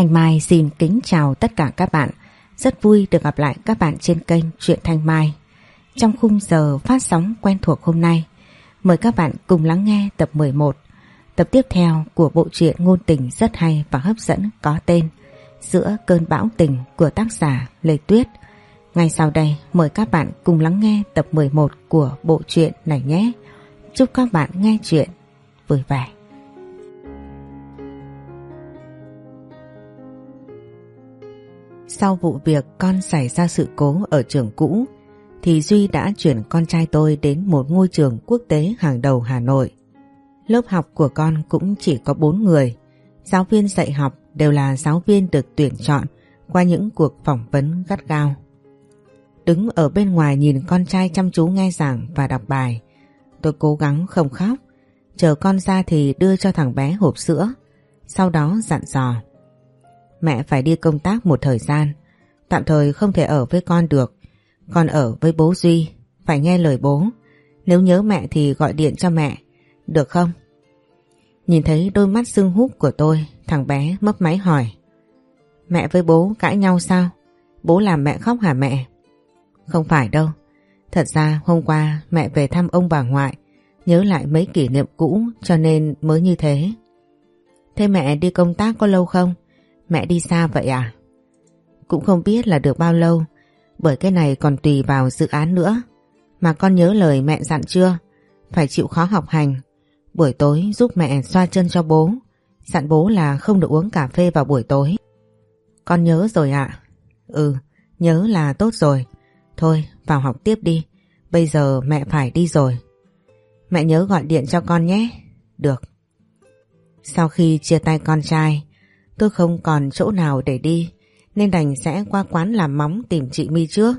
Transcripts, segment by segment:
Thanh Mai xin kính chào tất cả các bạn. Rất vui được gặp lại các bạn trên kênh Truyện Thanh Mai. Trong khung giờ phát sóng quen thuộc hôm nay, mời các bạn cùng lắng nghe tập 11, tập tiếp theo của bộ truyện ngôn tình rất hay và hấp dẫn có tên Giữa cơn bão tình của tác giả Lê Tuyết. Ngay sau đây mời các bạn cùng lắng nghe tập 11 của bộ truyện này nhé. Chúc các bạn nghe chuyện vui vẻ. Sau vụ việc con xảy ra sự cố ở trường cũ, thì Duy đã chuyển con trai tôi đến một ngôi trường quốc tế hàng đầu Hà Nội. Lớp học của con cũng chỉ có 4 người. Giáo viên dạy học đều là giáo viên được tuyển chọn qua những cuộc phỏng vấn gắt gao. Đứng ở bên ngoài nhìn con trai chăm chú nghe giảng và đọc bài. Tôi cố gắng không khóc. Chờ con ra thì đưa cho thằng bé hộp sữa. Sau đó dặn dò. Mẹ phải đi công tác một thời gian. Tạm thời không thể ở với con được. Con ở với bố Duy. Phải nghe lời bố. Nếu nhớ mẹ thì gọi điện cho mẹ. Được không? Nhìn thấy đôi mắt sưng húp của tôi, thằng bé mấp máy hỏi. Mẹ với bố cãi nhau sao? Bố làm mẹ khóc hả mẹ? Không phải đâu. Thật ra hôm qua mẹ về thăm ông bà ngoại, nhớ lại mấy kỷ niệm cũ cho nên mới như thế. Thế mẹ đi công tác có lâu không? Mẹ đi xa vậy à? Cũng không biết là được bao lâu, bởi cái này còn tùy vào dự án nữa. Mà con nhớ lời mẹ dặn chưa? Phải chịu khó học hành. Buổi tối giúp mẹ xoa chân cho bố. Dặn bố là không được uống cà phê vào buổi tối. Con nhớ rồi ạ. Ừ, nhớ là tốt rồi. Thôi, vào học tiếp đi. Bây giờ mẹ phải đi rồi. Mẹ nhớ gọi điện cho con nhé. Được. Sau khi chia tay con trai, tôi không còn chỗ nào để đi, nên đành sẽ qua quán làm móng tìm chị My trước.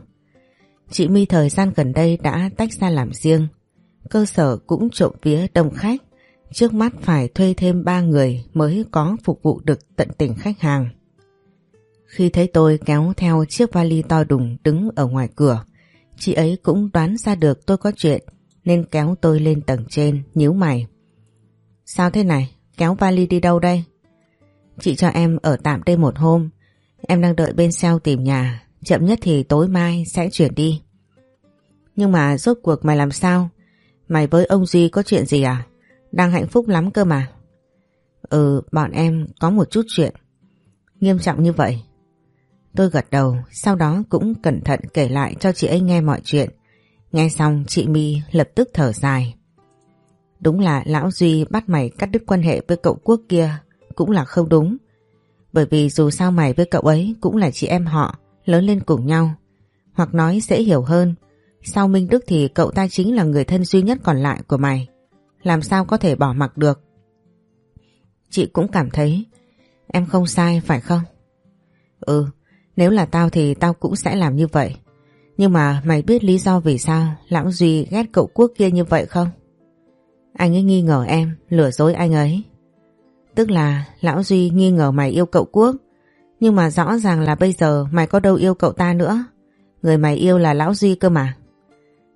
Chị My thời gian gần đây đã tách ra làm riêng. Cơ sở cũng trộm vía đông khách. Trước mắt phải thuê thêm ba người mới có phục vụ được tận tình khách hàng. Khi thấy tôi kéo theo chiếc vali to đùng đứng ở ngoài cửa, chị ấy cũng đoán ra được tôi có chuyện nên kéo tôi lên tầng trên nhíu mày. Sao thế này? Kéo vali đi đâu đây? Chị cho em ở tạm đây một hôm. Em đang đợi bên xeo tìm nhà. Chậm nhất thì tối mai sẽ chuyển đi. Nhưng mà rốt cuộc mày làm sao? Mày với ông Duy có chuyện gì à? Đang hạnh phúc lắm cơ mà. Ừ, bọn em có một chút chuyện. Nghiêm trọng như vậy. Tôi gật đầu, sau đó cũng cẩn thận kể lại cho chị ấy nghe mọi chuyện. Nghe xong chị My lập tức thở dài. Đúng là lão Duy bắt mày cắt đứt quan hệ với cậu Quốc kia cũng là không đúng. Bởi vì dù sao mày với cậu ấy cũng là chị em họ, lớn lên cùng nhau. Hoặc nói dễ hiểu hơn, sau Minh Đức thì cậu ta chính là người thân duy nhất còn lại của mày. Làm sao có thể bỏ mặc được? Chị cũng cảm thấy em không sai phải không? Ừ, nếu là tao thì tao cũng sẽ làm như vậy. Nhưng mà mày biết lý do vì sao Lão Duy ghét cậu Quốc kia như vậy không? Anh ấy nghi ngờ em, lừa dối anh ấy. Tức là Lão Duy nghi ngờ mày yêu cậu Quốc. Nhưng mà rõ ràng là bây giờ mày có đâu yêu cậu ta nữa. Người mày yêu là Lão Duy cơ mà.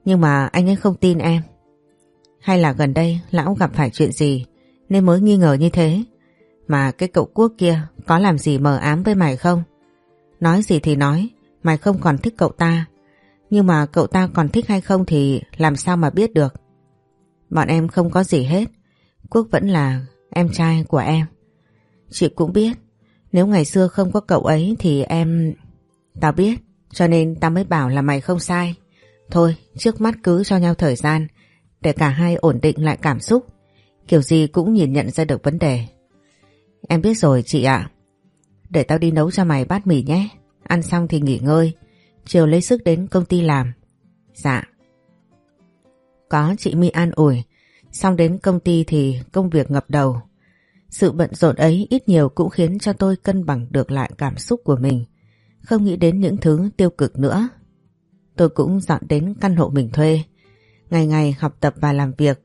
Nhưng mà anh ấy không tin em. Hay là gần đây Lão gặp phải chuyện gì nên mới nghi ngờ như thế. Mà cái cậu Quốc kia có làm gì mờ ám với mày không? Nói gì thì nói, mày không còn thích cậu ta. Nhưng mà cậu ta còn thích hay không thì làm sao mà biết được. Bọn em không có gì hết. Quốc vẫn là em trai của em. Chị cũng biết, nếu ngày xưa không có cậu ấy thì em... Tao biết, cho nên tao mới bảo là mày không sai. Thôi, trước mắt cứ cho nhau thời gian, để cả hai ổn định lại cảm xúc. Kiểu gì cũng nhìn nhận ra được vấn đề. Em biết rồi chị ạ. Để tao đi nấu cho mày bát mì nhé. Ăn xong thì nghỉ ngơi. Chiều lấy sức đến công ty làm. Dạ. Có chị mi an ủi. Xong đến công ty thì công việc ngập đầu. Sự bận rộn ấy ít nhiều cũng khiến cho tôi cân bằng được lại cảm xúc của mình. Không nghĩ đến những thứ tiêu cực nữa. Tôi cũng dọn đến căn hộ mình thuê. Ngày ngày học tập và làm việc.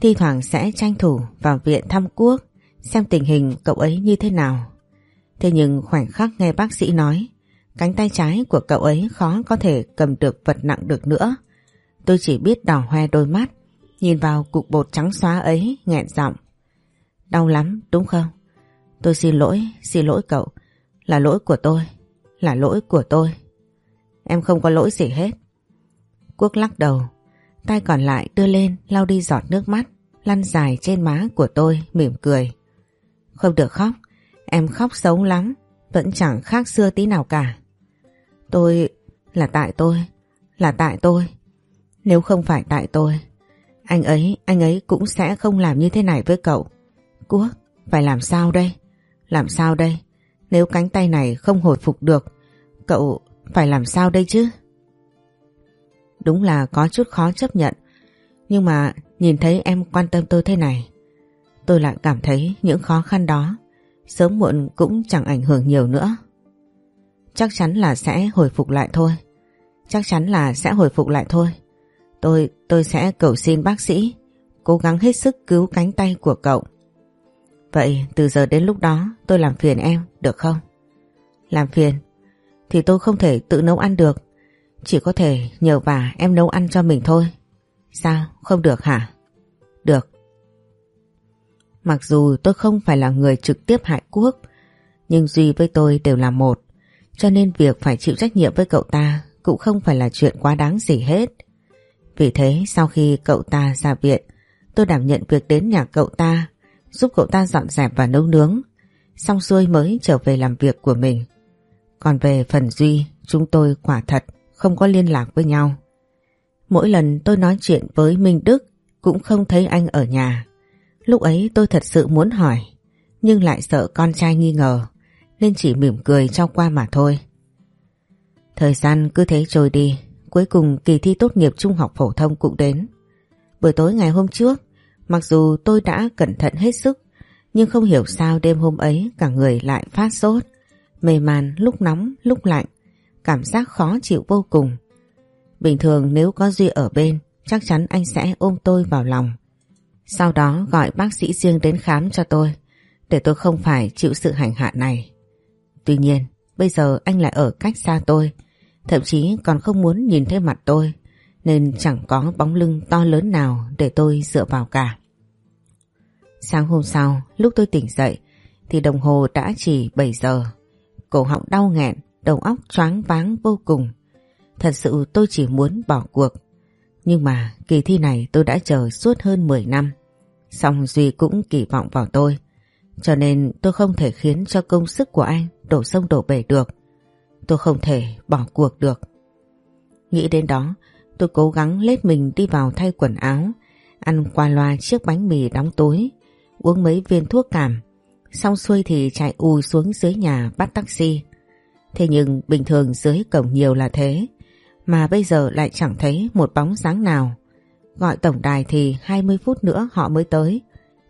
Thi thoảng sẽ tranh thủ vào viện thăm quốc xem tình hình cậu ấy như thế nào. Thế nhưng khoảnh khắc nghe bác sĩ nói cánh tay trái của cậu ấy khó có thể cầm được vật nặng được nữa. Tôi chỉ biết đỏ hoe đôi mắt, nhìn vào cục bột trắng xóa ấy nghẹn giọng. Đau lắm đúng không? Tôi xin lỗi, xin lỗi cậu. Là lỗi của tôi, là lỗi của tôi. Em không có lỗi gì hết. Quốc lắc đầu, tay còn lại đưa lên lau đi giọt nước mắt, lăn dài trên má của tôi, mỉm cười. Không được khóc, em khóc xấu lắm, vẫn chẳng khác xưa tí nào cả. Tôi, là tại tôi, là tại tôi. Nếu không phải tại tôi, anh ấy, anh ấy cũng sẽ không làm như thế này với cậu. Quốc, phải làm sao đây? Làm sao đây? Nếu cánh tay này không hồi phục được, cậu phải làm sao đây chứ? Đúng là có chút khó chấp nhận, nhưng mà nhìn thấy em quan tâm tôi thế này, tôi lại cảm thấy những khó khăn đó sớm muộn cũng chẳng ảnh hưởng nhiều nữa. Chắc chắn là sẽ hồi phục lại thôi. Chắc chắn là sẽ hồi phục lại thôi. Tôi, tôi sẽ cầu xin bác sĩ cố gắng hết sức cứu cánh tay của cậu. Vậy từ giờ đến lúc đó tôi làm phiền em được không? Làm phiền thì tôi không thể tự nấu ăn được. Chỉ có thể nhờ bà em nấu ăn cho mình thôi. Sao? Không được hả? Được. Mặc dù tôi không phải là người trực tiếp hại Quốc, nhưng Duy với tôi đều là một. Cho nên việc phải chịu trách nhiệm với cậu ta cũng không phải là chuyện quá đáng gì hết. Vì thế sau khi cậu ta ra viện, tôi đảm nhận việc đến nhà cậu ta, giúp cậu ta dọn dẹp và nấu nướng. Xong xuôi mới trở về làm việc của mình. Còn về phần Duy, chúng tôi quả thật không có liên lạc với nhau. Mỗi lần tôi nói chuyện với Minh Đức cũng không thấy anh ở nhà. Lúc ấy tôi thật sự muốn hỏi, nhưng lại sợ con trai nghi ngờ, nên chỉ mỉm cười cho qua mà thôi. Thời gian cứ thế trôi đi, cuối cùng kỳ thi tốt nghiệp trung học phổ thông cũng đến. Buổi tối ngày hôm trước, mặc dù tôi đã cẩn thận hết sức, nhưng không hiểu sao đêm hôm ấy cả người lại phát sốt, mề màn lúc nóng lúc lạnh, cảm giác khó chịu vô cùng. Bình thường nếu có Duy ở bên, chắc chắn anh sẽ ôm tôi vào lòng. Sau đó gọi bác sĩ riêng đến khám cho tôi, để tôi không phải chịu sự hành hạ này. Tuy nhiên, bây giờ anh lại ở cách xa tôi, thậm chí còn không muốn nhìn thấy mặt tôi, nên chẳng có bóng lưng to lớn nào để tôi dựa vào cả. Sáng hôm sau, lúc tôi tỉnh dậy, thì đồng hồ đã chỉ 7 giờ. Cổ họng đau nghẹn, đầu óc choáng váng vô cùng. Thật sự tôi chỉ muốn bỏ cuộc. Nhưng mà kỳ thi này tôi đã chờ suốt hơn 10 năm. Xong Duy cũng kỳ vọng vào tôi. Cho nên tôi không thể khiến cho công sức của anh đổ sông đổ bể được. Tôi không thể bỏ cuộc được. Nghĩ đến đó, tôi cố gắng lết mình đi vào thay quần áo, ăn qua loa chiếc bánh mì đóng túi, uống mấy viên thuốc cảm. Xong xuôi thì chạy ù xuống dưới nhà bắt taxi. Thế nhưng bình thường dưới cổng nhiều là thế, mà bây giờ lại chẳng thấy một bóng dáng nào. Gọi tổng đài thì 20 phút nữa họ mới tới,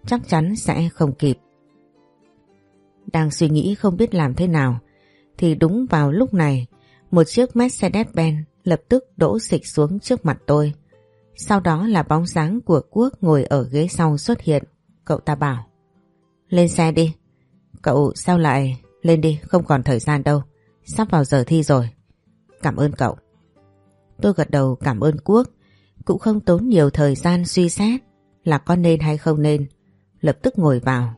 chắc chắn sẽ không kịp. Đang suy nghĩ không biết làm thế nào, thì đúng vào lúc này, một chiếc Mercedes-Benz lập tức đổ xịch xuống trước mặt tôi. Sau đó là bóng dáng của Quốc ngồi ở ghế sau xuất hiện. Cậu ta bảo, lên xe đi. Cậu sao lại, lên đi, không còn thời gian đâu. Sắp vào giờ thi rồi. Cảm ơn cậu. Tôi gật đầu cảm ơn Quốc, cũng không tốn nhiều thời gian suy xét là có nên hay không nên. Lập tức ngồi vào.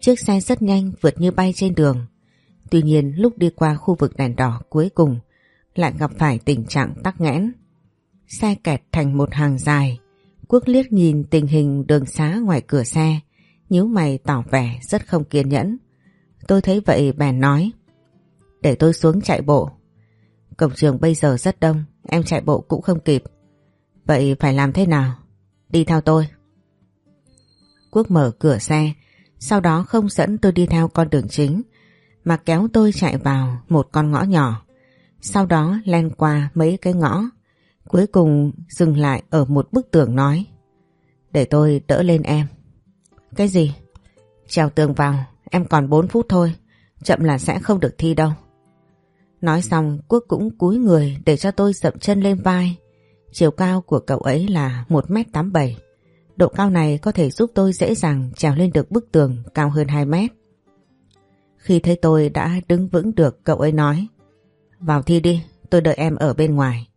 Chiếc xe rất nhanh vượt như bay trên đường. Tuy nhiên lúc đi qua khu vực đèn đỏ cuối cùng lại gặp phải tình trạng tắc nghẽn. Xe kẹt thành một hàng dài. Quốc liếc nhìn tình hình đường xá ngoài cửa xe, nhíu mày tỏ vẻ rất không kiên nhẫn. Tôi thấy vậy bèn nói. Để tôi xuống chạy bộ. Cổng trường bây giờ rất đông, em chạy bộ cũng không kịp. Vậy phải làm thế nào? Đi theo tôi. Quốc mở cửa xe, sau đó không dẫn tôi đi theo con đường chính, mà kéo tôi chạy vào một con ngõ nhỏ. Sau đó len qua mấy cái ngõ, cuối cùng dừng lại ở một bức tường nói. Để tôi đỡ lên em. Cái gì? Trèo tường vào, em còn 4 phút thôi, chậm là sẽ không được thi đâu. Nói xong Quốc cũng cúi người để cho tôi dậm chân lên vai. Chiều cao của cậu ấy là 1m87. Độ cao này có thể giúp tôi dễ dàng trèo lên được bức tường cao hơn 2 mét. Khi thấy tôi đã đứng vững được cậu ấy nói Vào thi đi, tôi đợi em ở bên ngoài.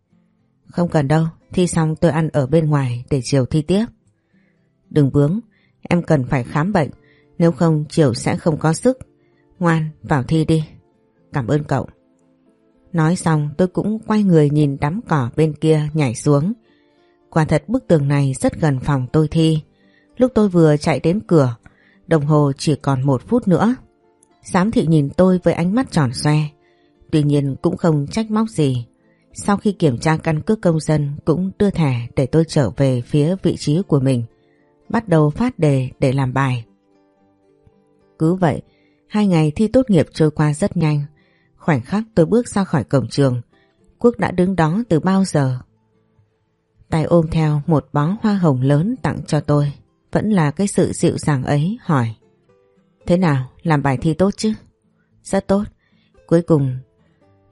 Không cần đâu, thi xong tôi ăn ở bên ngoài để chiều thi tiếp. Đừng bướng, em cần phải khám bệnh, nếu không chiều sẽ không có sức. Ngoan, vào thi đi. cảm ơn cậu. Nói xong tôi cũng quay người nhìn đám cỏ bên kia nhảy xuống. Quả thật bức tường này rất gần phòng tôi thi. Lúc tôi vừa chạy đến cửa, đồng hồ chỉ còn một phút nữa. Giám thị nhìn tôi với ánh mắt tròn xoe. Tuy nhiên cũng không trách móc gì. Sau khi kiểm tra căn cước công dân cũng đưa thẻ để tôi trở về phía vị trí của mình. Bắt đầu phát đề để làm bài. Cứ vậy, hai ngày thi tốt nghiệp trôi qua rất nhanh. Khoảnh khắc tôi bước ra khỏi cổng trường, Quốc đã đứng đó từ bao giờ. Tay ôm theo một bó hoa hồng lớn tặng cho tôi, vẫn là cái sự dịu dàng ấy hỏi. Thế nào, làm bài thi tốt chứ? Rất tốt, cuối cùng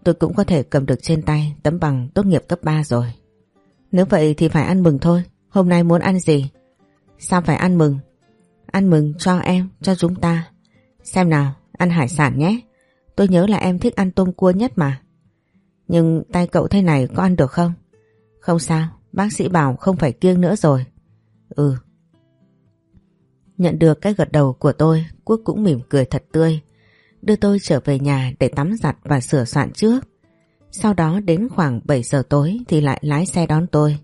tôi cũng có thể cầm được trên tay tấm bằng tốt nghiệp cấp 3 rồi. Nếu vậy thì phải ăn mừng thôi, hôm nay muốn ăn gì? Sao phải ăn mừng? Ăn mừng cho em, cho chúng ta. Xem nào, ăn hải sản nhé. Tôi nhớ là em thích ăn tôm cua nhất mà. Nhưng tay cậu thế này có ăn được không? Không sao, bác sĩ bảo không phải kiêng nữa rồi. Ừ. Nhận được cái gật đầu của tôi, Quốc cũng mỉm cười thật tươi. Đưa tôi trở về nhà để tắm giặt và sửa soạn trước. Sau đó đến khoảng 7 giờ tối thì lại lái xe đón tôi.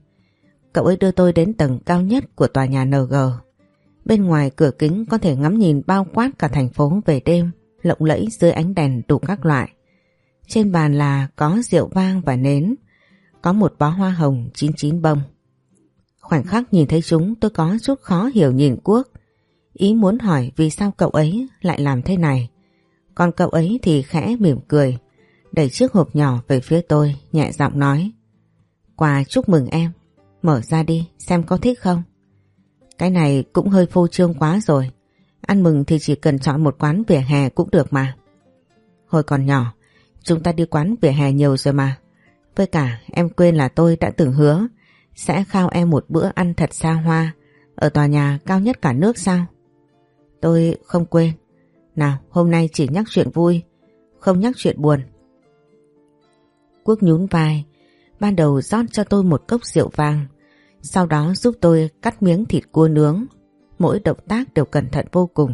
Cậu ấy đưa tôi đến tầng cao nhất của tòa nhà NG. Bên ngoài cửa kính có thể ngắm nhìn bao quát cả thành phố về đêm lộng lẫy dưới ánh đèn đủ các loại. Trên bàn là có rượu vang và nến, có một bó hoa hồng 99 bông. Khoảnh khắc nhìn thấy chúng tôi có chút khó hiểu nhìn Quốc. Ý muốn hỏi vì sao cậu ấy lại làm thế này. Còn cậu ấy thì khẽ mỉm cười, đẩy chiếc hộp nhỏ về phía tôi, nhẹ giọng nói. Quà chúc mừng em, mở ra đi xem có thích không. Cái này cũng hơi phô trương quá rồi. Ăn mừng thì chỉ cần chọn một quán vỉa hè cũng được mà. Hồi còn nhỏ, chúng ta đi quán vỉa hè nhiều rồi mà. Với cả em quên là tôi đã từng hứa sẽ khao em một bữa ăn thật xa hoa ở tòa nhà cao nhất cả nước sao? Tôi không quên. Nào, hôm nay chỉ nhắc chuyện vui, không nhắc chuyện buồn. Quốc nhún vai, ban đầu rót cho tôi một cốc rượu vàng sau đó giúp tôi cắt miếng thịt cua nướng mỗi động tác đều cẩn thận vô cùng.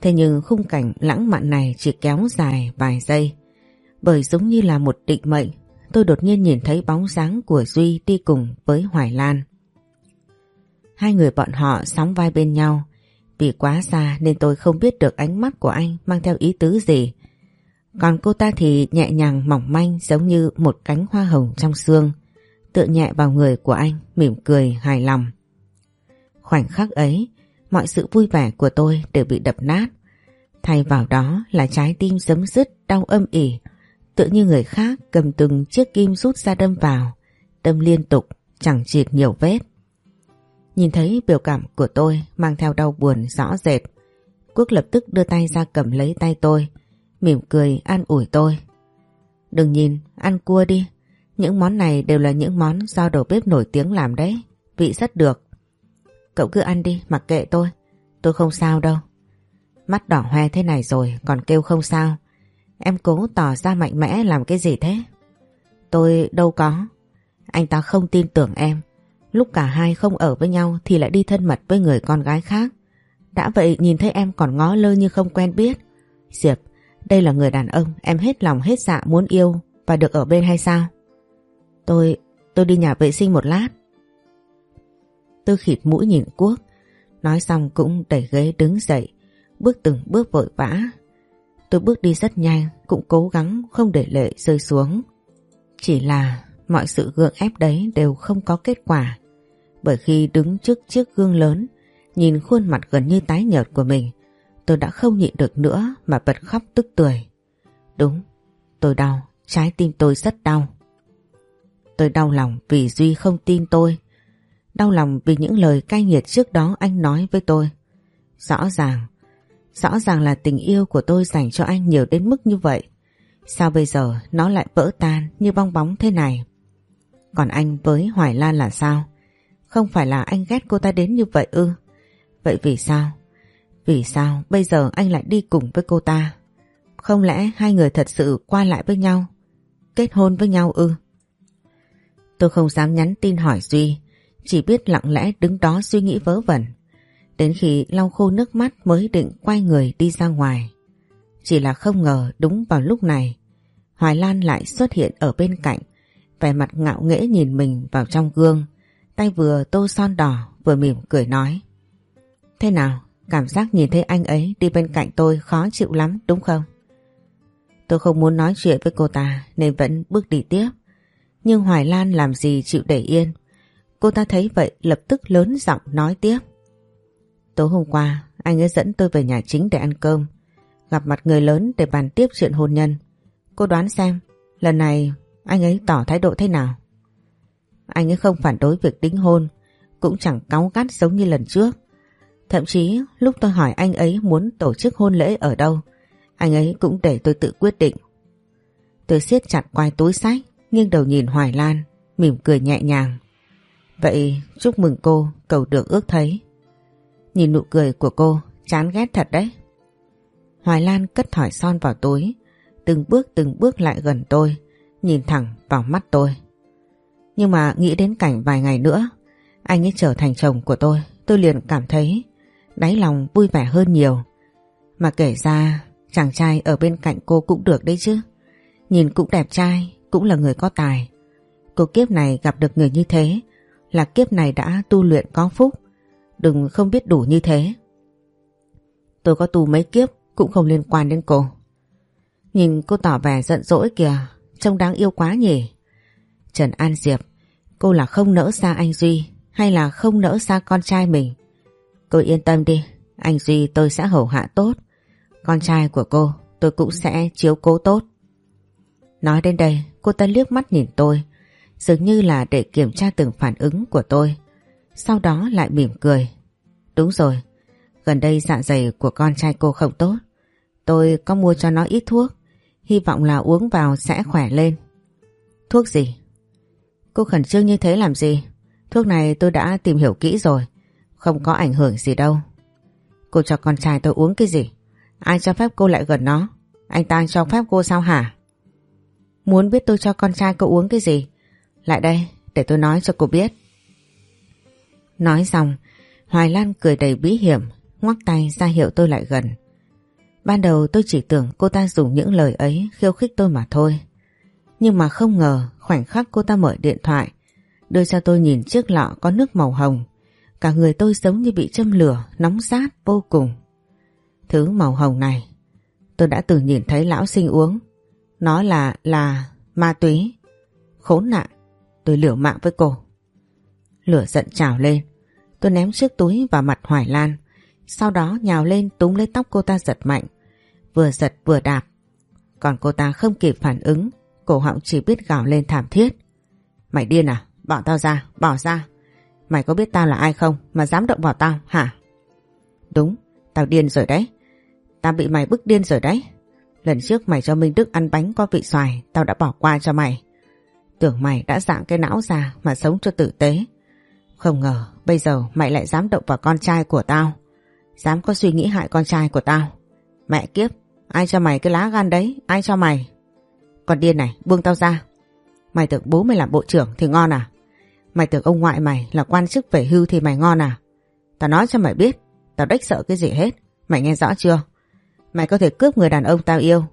Thế nhưng khung cảnh lãng mạn này chỉ kéo dài vài giây. Bởi giống như là một định mệnh, tôi đột nhiên nhìn thấy bóng dáng của Duy đi cùng với Hoài Lan. Hai người bọn họ sóng vai bên nhau, vì quá xa nên tôi không biết được ánh mắt của anh mang theo ý tứ gì. Còn cô ta thì nhẹ nhàng mỏng manh giống như một cánh hoa hồng trong xương, tựa nhẹ vào người của anh, mỉm cười hài lòng. Khoảnh khắc ấy, mọi sự vui vẻ của tôi đều bị đập nát. Thay vào đó là trái tim giấm dứt đau âm ỉ, tự như người khác cầm từng chiếc kim rút ra đâm vào, đâm liên tục, chẳng chịt nhiều vết. Nhìn thấy biểu cảm của tôi mang theo đau buồn rõ rệt, Quốc lập tức đưa tay ra cầm lấy tay tôi, mỉm cười an ủi tôi. Đừng nhìn, ăn cua đi. Những món này đều là những món do đầu bếp nổi tiếng làm đấy, vị rất được. Cậu cứ ăn đi mặc kệ tôi Tôi không sao đâu Mắt đỏ hoe thế này rồi còn kêu không sao Em cố tỏ ra mạnh mẽ làm cái gì thế Tôi đâu có Anh ta không tin tưởng em Lúc cả hai không ở với nhau Thì lại đi thân mật với người con gái khác. Đã vậy nhìn thấy em còn ngó lơ như không quen biết. Diệp, Đây là người đàn ông Em hết lòng hết dạ muốn yêu Và được ở bên hay sao? Tôi Tôi đi nhà vệ sinh một lát. Tôi khịt mũi nhìn Quốc, Nói xong cũng đẩy ghế đứng dậy, Bước từng bước vội vã. Tôi bước đi rất nhanh, Cũng cố gắng không để lệ rơi xuống. Chỉ là Mọi sự gượng ép đấy đều không có kết quả. Bởi khi đứng trước chiếc gương lớn Nhìn khuôn mặt gần như tái nhợt của mình Tôi đã không nhịn được nữa Mà bật khóc tức tuổi. Đúng Tôi đau Trái tim tôi rất đau Tôi đau lòng vì Duy không tin tôi Đau lòng vì những lời cay nghiệt trước đó anh nói với tôi. Rõ ràng, rõ ràng là tình yêu của tôi dành cho anh nhiều đến mức như vậy. Sao bây giờ nó lại vỡ tan như bong bóng thế này? Còn anh với Hoài Lan là sao? Không phải là anh ghét cô ta đến như vậy ư? Vậy vì sao? Vì sao bây giờ anh lại đi cùng với cô ta? Không lẽ hai người thật sự qua lại với nhau? Kết hôn với nhau ư? Tôi không dám nhắn tin hỏi Duy, chỉ biết lặng lẽ đứng đó suy nghĩ vớ vẩn. Đến khi lau khô nước mắt mới định quay người đi ra ngoài. Chỉ là không ngờ đúng vào lúc này, Hoài Lan lại xuất hiện ở bên cạnh, vẻ mặt ngạo nghễ nhìn mình vào trong gương tay vừa tô son đỏ, vừa mỉm cười nói Thế nào? Cảm giác nhìn thấy anh ấy đi bên cạnh tôi khó chịu lắm, đúng không? Tôi không muốn nói chuyện với cô ta, nên vẫn bước đi tiếp. Nhưng Hoài Lan làm gì chịu để yên. Cô ta thấy vậy, lập tức lớn giọng nói tiếp. Tối hôm qua, anh ấy dẫn tôi về nhà chính để ăn cơm. Gặp mặt người lớn để bàn tiếp chuyện hôn nhân. Cô đoán xem, lần này anh ấy tỏ thái độ thế nào? Anh ấy không phản đối việc đính hôn cũng chẳng cáu gắt giống như lần trước. Thậm chí lúc tôi hỏi anh ấy muốn tổ chức hôn lễ ở đâu anh ấy cũng để tôi tự quyết định. Tôi siết chặt quai túi sách, nghiêng đầu nhìn Hoài Lan, mỉm cười nhẹ nhàng. Vậy chúc mừng cô, cầu được ước thấy. Nhìn nụ cười của cô, chán ghét thật đấy. Hoài Lan cất thỏi son vào túi, từng bước từng bước lại gần tôi, nhìn thẳng vào mắt tôi. Nhưng mà nghĩ đến cảnh vài ngày nữa, anh ấy trở thành chồng của tôi, tôi liền cảm thấy đáy lòng vui vẻ hơn nhiều. Mà kể ra Chàng trai ở bên cạnh cô cũng được đấy chứ. Nhìn cũng đẹp trai, cũng là người có tài. Cô kiếp này gặp được người như thế là kiếp này đã tu luyện có phúc. Đừng không biết đủ như thế. Tôi có tu mấy kiếp cũng không liên quan đến cô. Nhìn cô tỏ vẻ giận dỗi kìa, trông đáng yêu quá nhỉ. Trần An Diệp, cô là không nỡ xa anh Duy hay là không nỡ xa con trai mình? Cô yên tâm đi, anh Duy tôi sẽ hầu hạ tốt. Con trai của cô tôi cũng sẽ chiếu cố tốt. Nói đến đây cô ta liếc mắt nhìn tôi dường như là để kiểm tra từng phản ứng của tôi. Sau đó lại mỉm cười. Đúng rồi, gần đây dạ dày của con trai cô không tốt. Tôi có mua cho nó ít thuốc, hy vọng là uống vào sẽ khỏe lên. Thuốc gì? Cô khẩn trương như thế làm gì? Thuốc này tôi đã tìm hiểu kỹ rồi, không có ảnh hưởng gì đâu. Cô cho con trai tôi uống cái gì? Ai cho phép cô lại gần nó? Anh ta cho phép cô sao hả? Muốn biết tôi cho con trai cô uống cái gì? Lại đây, để tôi nói cho cô biết. Nói xong, Hoài Lan cười đầy bí hiểm, ngoắc tay ra hiệu tôi lại gần. Ban đầu tôi chỉ tưởng cô ta dùng những lời ấy khiêu khích tôi mà thôi. Nhưng mà không ngờ khoảnh khắc cô ta mở điện thoại, đưa cho tôi nhìn chiếc lọ có nước màu hồng. Cả người tôi giống như bị châm lửa, nóng rát vô cùng. Thứ màu hồng này tôi đã từng nhìn thấy lão sinh uống. Nó là là ma túy. Khốn nạn, tôi liều mạng với cô. Lửa giận trào lên, tôi ném chiếc túi vào mặt Hoài Lan. Sau đó nhào lên túm lấy tóc cô ta giật mạnh. Vừa giật vừa đạp. Còn cô ta không kịp phản ứng, cổ họng chỉ biết gào lên thảm thiết. Mày điên à? Bỏ tao ra, bỏ ra. Mày có biết tao là ai không mà dám động vào tao hả? Đúng, tao điên rồi đấy. Tao bị mày bức điên rồi đấy. Lần trước mày cho Minh Đức ăn bánh có vị xoài, tao đã bỏ qua cho mày. Tưởng mày đã dạng cái não ra mà sống cho tử tế. Không ngờ bây giờ mày lại dám động vào con trai của tao. Dám có suy nghĩ hại con trai của tao. Mẹ kiếp, ai cho mày cái lá gan đấy, ai cho mày? Con điên này, buông tao ra. Mày tưởng bố mày làm bộ trưởng thì ngon à? Mày tưởng ông ngoại mày là quan chức về hưu thì mày ngon à? Tao nói cho mày biết, tao đếch sợ cái gì hết. Mày nghe rõ chưa? Mày có thể cướp người đàn ông tao yêu.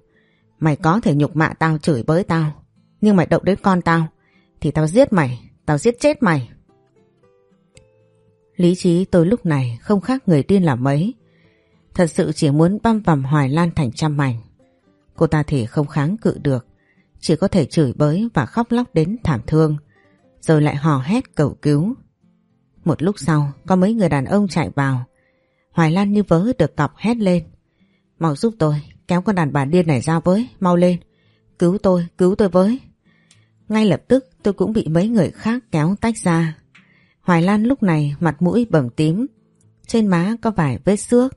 Mày có thể nhục mạ tao chửi bới tao. Nhưng mày động đến con tao thì tao giết mày, tao giết chết mày. Lý trí tôi lúc này không khác người điên là mấy. Thật sự chỉ muốn băm vằm Hoài Lan thành trăm mảnh. Cô ta thì không kháng cự được. Chỉ có thể chửi bới và khóc lóc đến thảm thương. Rồi lại hò hét cầu cứu. Một lúc sau có mấy người đàn ông chạy vào. Hoài Lan như vớ được cọc hét lên. Mau giúp tôi, kéo con đàn bà điên này ra với, mau lên. Cứu tôi, cứu tôi với. Ngay lập tức tôi cũng bị mấy người khác kéo tách ra. Hoài Lan lúc này mặt mũi bầm tím, trên má có vài vết xước,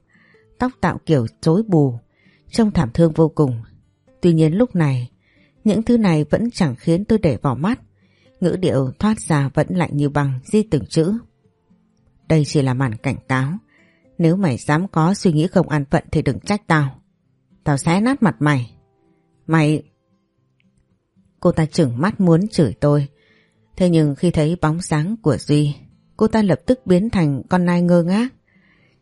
tóc tạo kiểu rối bù, trông thảm thương vô cùng. Tuy nhiên lúc này, những thứ này vẫn chẳng khiến tôi để vào mắt. Ngữ điệu thoát ra vẫn lạnh như bằng di từng chữ. Đây chỉ là màn cảnh cáo. Nếu mày dám có suy nghĩ không an phận thì đừng trách tao. Tao xé nát mặt mày. Mày... Cô ta chừng mắt muốn chửi tôi. Thế nhưng khi thấy bóng sáng của Duy, cô ta lập tức biến thành con nai ngơ ngác.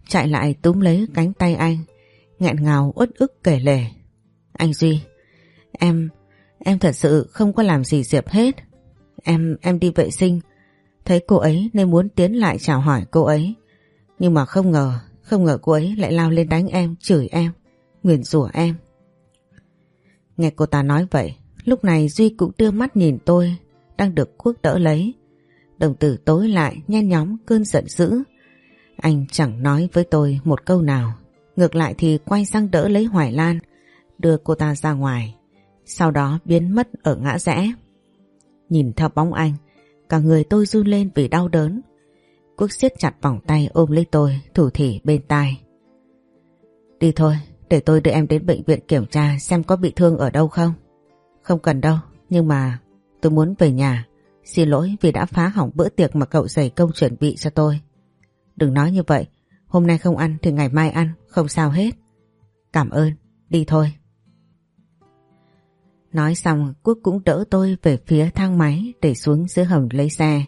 Chạy lại túm lấy cánh tay anh, nghẹn ngào uất ức kể lể. Anh Duy, em, em thật sự không có làm gì Diệp hết. Em, em đi vệ sinh, thấy cô ấy nên muốn tiến lại chào hỏi cô ấy. Nhưng mà không ngờ, không ngờ cô ấy lại lao lên đánh em, chửi em, nguyền rủa em. Nghe cô ta nói vậy, lúc này Duy cũng đưa mắt nhìn tôi, đang được Quốc đỡ lấy. Đồng tử tối lại nhen nhóm cơn giận dữ. Anh chẳng nói với tôi một câu nào. Ngược lại thì quay sang đỡ lấy Hoài Lan, đưa cô ta ra ngoài. Sau đó biến mất ở ngã rẽ. Nhìn theo bóng anh, cả người tôi run lên vì đau đớn. Quốc siết chặt vòng tay ôm lấy tôi, thủ thỉ bên tai. Đi thôi, để tôi đưa em đến bệnh viện kiểm tra xem có bị thương ở đâu không. Không cần đâu, nhưng mà tôi muốn về nhà. Xin lỗi vì đã phá hỏng bữa tiệc mà cậu dày công chuẩn bị cho tôi. Đừng nói như vậy, hôm nay không ăn thì ngày mai ăn, không sao hết. Cảm ơn, đi thôi. Nói xong, Quốc cũng đỡ tôi về phía thang máy để xuống dưới hầm lấy xe.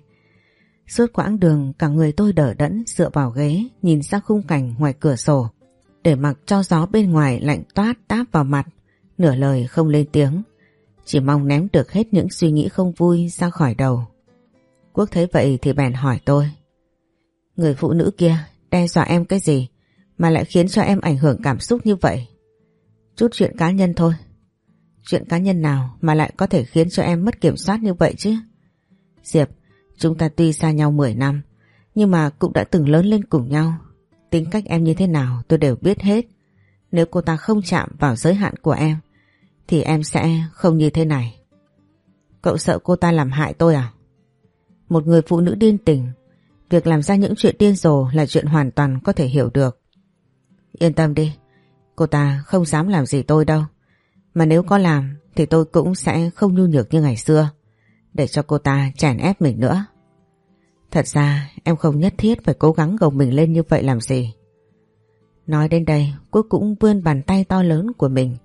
Suốt quãng đường, cả người tôi đỡ đẫn dựa vào ghế, nhìn ra khung cảnh ngoài cửa sổ để mặc cho gió bên ngoài lạnh toát táp vào mặt, nửa lời không lên tiếng chỉ mong ném được hết những suy nghĩ không vui ra khỏi đầu. Quốc thấy vậy thì bèn hỏi tôi. Người phụ nữ kia, đe dọa em cái gì mà lại khiến cho em ảnh hưởng cảm xúc như vậy? Chút chuyện cá nhân thôi. Chuyện cá nhân nào mà lại có thể khiến cho em mất kiểm soát như vậy chứ? Diệp, chúng ta tuy xa nhau 10 năm nhưng mà cũng đã từng lớn lên cùng nhau. Tính cách em như thế nào tôi đều biết hết. Nếu cô ta không chạm vào giới hạn của em thì em sẽ không như thế này. Cậu sợ cô ta làm hại tôi à? Một người phụ nữ điên tình, việc làm ra những chuyện điên rồ là chuyện hoàn toàn có thể hiểu được. Yên tâm đi, cô ta không dám làm gì tôi đâu. Mà nếu có làm thì tôi cũng sẽ không nhu nhược như ngày xưa, để cho cô ta chèn ép mình nữa. Thật ra em không nhất thiết phải cố gắng gồng mình lên như vậy làm gì. Nói đến đây, cuối cũng vươn bàn tay to lớn của mình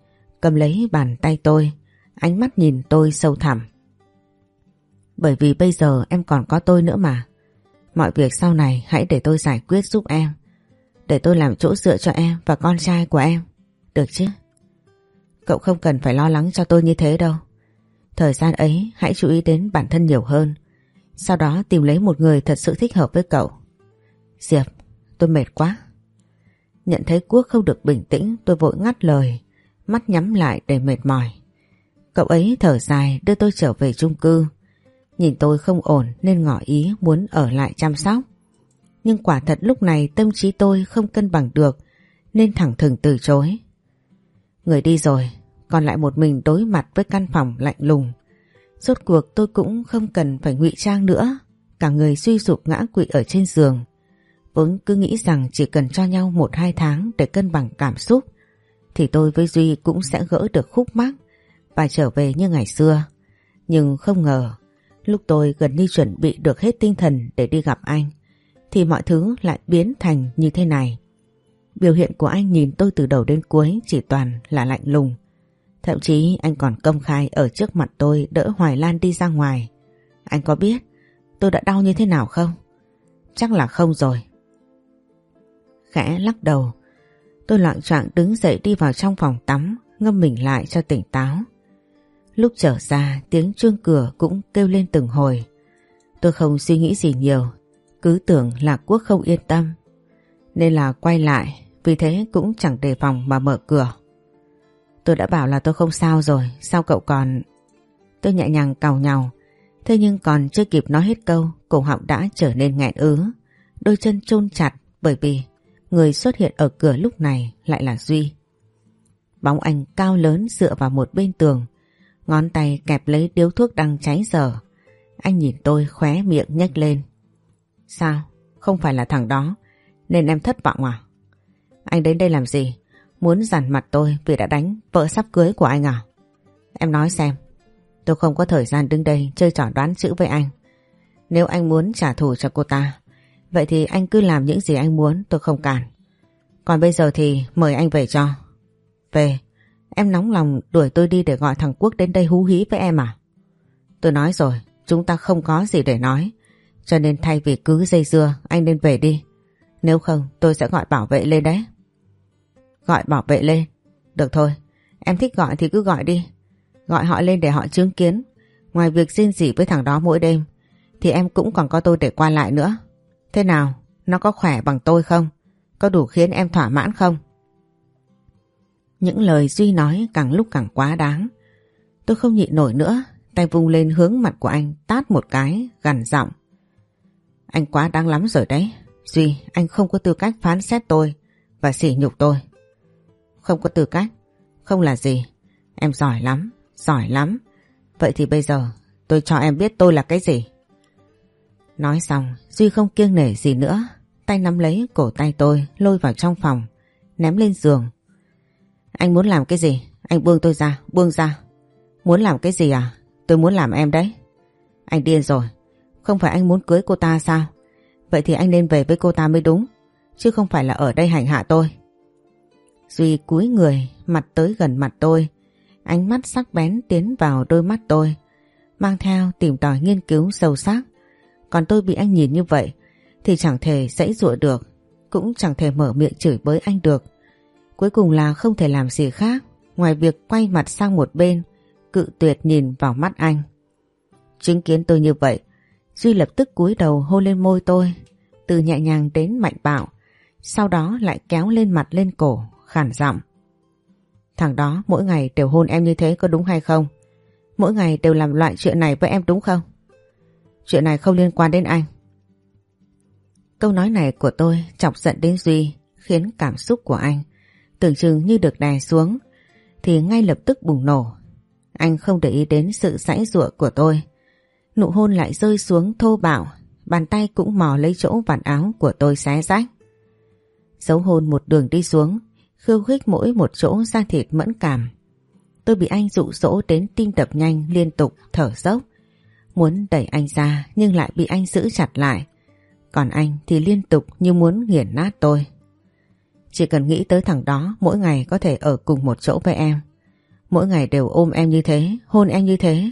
cầm lấy bàn tay tôi, ánh mắt nhìn tôi sâu thẳm. Bởi vì bây giờ em còn có tôi nữa mà. Mọi việc sau này hãy để tôi giải quyết giúp em. Để tôi làm chỗ dựa cho em và con trai của em. Được chứ? Cậu không cần phải lo lắng cho tôi như thế đâu. Thời gian ấy hãy chú ý đến bản thân nhiều hơn. Sau đó tìm lấy một người thật sự thích hợp với cậu. Diệp, tôi mệt quá. Nhận thấy Quốc không được bình tĩnh tôi vội ngắt lời mắt nhắm lại để mệt mỏi. Cậu ấy thở dài đưa tôi trở về chung cư. Nhìn tôi không ổn nên ngỏ ý muốn ở lại chăm sóc. Nhưng quả thật lúc này tâm trí tôi không cân bằng được nên thẳng thừng từ chối. Người đi rồi, còn lại một mình đối mặt với căn phòng lạnh lùng. Rốt cuộc tôi cũng không cần phải ngụy trang nữa. Cả người suy sụp ngã quỵ ở trên giường. Vốn cứ nghĩ rằng chỉ cần cho nhau một hai tháng để cân bằng cảm xúc thì tôi với Duy cũng sẽ gỡ được khúc mắc và trở về như ngày xưa. Nhưng không ngờ, lúc tôi gần như chuẩn bị được hết tinh thần để đi gặp anh, thì mọi thứ lại biến thành như thế này. Biểu hiện của anh nhìn tôi từ đầu đến cuối chỉ toàn là lạnh lùng. Thậm chí anh còn công khai ở trước mặt tôi đỡ Hoài Lan đi ra ngoài. Anh có biết tôi đã đau như thế nào không? Chắc là không rồi. Khẽ lắc đầu, Tôi loạn trọng đứng dậy đi vào trong phòng tắm, ngâm mình lại cho tỉnh táo. Lúc trở ra tiếng chuông cửa cũng kêu lên từng hồi. Tôi không suy nghĩ gì nhiều, cứ tưởng là quốc không yên tâm. Nên là quay lại, vì thế cũng chẳng đề phòng mà mở cửa. Tôi đã bảo là tôi không sao rồi, sao cậu còn... Tôi nhẹ nhàng cào nhau, thế nhưng còn chưa kịp nói hết câu, cổ họng đã trở nên nghẹn ứ, đôi chân chôn chặt bởi vì Người xuất hiện ở cửa lúc này lại là Duy. Bóng anh cao lớn dựa vào một bên tường, ngón tay kẹp lấy điếu thuốc đang cháy dở. Anh nhìn tôi khóe miệng nhếch lên. Sao? Không phải là thằng đó, nên em thất vọng à? Anh đến đây làm gì? Muốn giản mặt tôi vì đã đánh vợ sắp cưới của anh à? Em nói xem, tôi không có thời gian đứng đây chơi trò đoán chữ với anh. Nếu anh muốn trả thù cho cô ta, Vậy thì anh cứ làm những gì anh muốn tôi không cản. Còn bây giờ thì mời anh về cho. Về, em nóng lòng đuổi tôi đi để gọi thằng Quốc đến đây hú hí với em à? Tôi nói rồi, chúng ta không có gì để nói. Cho nên thay vì cứ dây dưa, anh nên về đi. Nếu không tôi sẽ gọi bảo vệ lên đấy. Gọi bảo vệ lên. Được thôi, Em thích gọi thì cứ gọi đi. Gọi họ lên để họ chứng kiến. Ngoài việc xin gì với thằng đó mỗi đêm thì em cũng còn có tôi để qua lại nữa. Thế nào? Nó có khỏe bằng tôi không? Có đủ khiến em thỏa mãn không? Những lời Duy nói càng lúc càng quá đáng. Tôi không nhịn nổi nữa, tay vung lên hướng mặt của anh tát một cái, gằn giọng. Anh quá đáng lắm rồi đấy. Duy, anh không có tư cách phán xét tôi và sỉ nhục tôi. Không có tư cách? Không là gì? Em giỏi lắm, giỏi lắm. Vậy thì bây giờ tôi cho em biết tôi là cái gì? Nói xong, Duy không kiêng nể gì nữa. Tay nắm lấy cổ tay tôi, lôi vào trong phòng, ném lên giường. Anh muốn làm cái gì? Anh buông tôi ra, buông ra. Muốn làm cái gì à? Tôi muốn làm em đấy. Anh điên rồi. Không phải anh muốn cưới cô ta sao? Vậy thì anh nên về với cô ta mới đúng. Chứ không phải là ở đây hành hạ tôi. Duy cúi người, mặt tới gần mặt tôi. Ánh mắt sắc bén tiến vào đôi mắt tôi. Mang theo tìm tòi nghiên cứu sâu sắc. Còn tôi bị anh nhìn như vậy thì chẳng thể dãy dụa được. Cũng chẳng thể mở miệng chửi bới anh được. Cuối cùng là không thể làm gì khác ngoài việc quay mặt sang một bên cự tuyệt nhìn vào mắt anh. Chứng kiến tôi như vậy, Duy lập tức cúi đầu hôn lên môi tôi, từ nhẹ nhàng đến mạnh bạo, sau đó lại kéo lên mặt lên cổ, khản giọng. Thằng đó mỗi ngày đều hôn em như thế có đúng hay không? Mỗi ngày đều làm loại chuyện này với em đúng không? Chuyện này không liên quan đến anh. Câu nói này của tôi chọc giận đến Duy, khiến cảm xúc của anh tưởng chừng như được đè xuống, thì ngay lập tức bùng nổ. Anh không để ý đến sự sãy ruộng của tôi. Nụ hôn lại rơi xuống thô bạo, bàn tay cũng mò lấy chỗ vạt áo của tôi xé rách. Dấu hôn một đường đi xuống, khiêu khích mỗi một chỗ da thịt mẫn cảm. Tôi bị anh dụ dỗ đến tim đập nhanh liên tục thở dốc. Muốn đẩy anh ra nhưng lại bị anh giữ chặt lại. Còn anh thì liên tục như muốn nghiền nát tôi. Chỉ cần nghĩ tới thằng đó mỗi ngày có thể ở cùng một chỗ với em. Mỗi ngày đều ôm em như thế, hôn em như thế.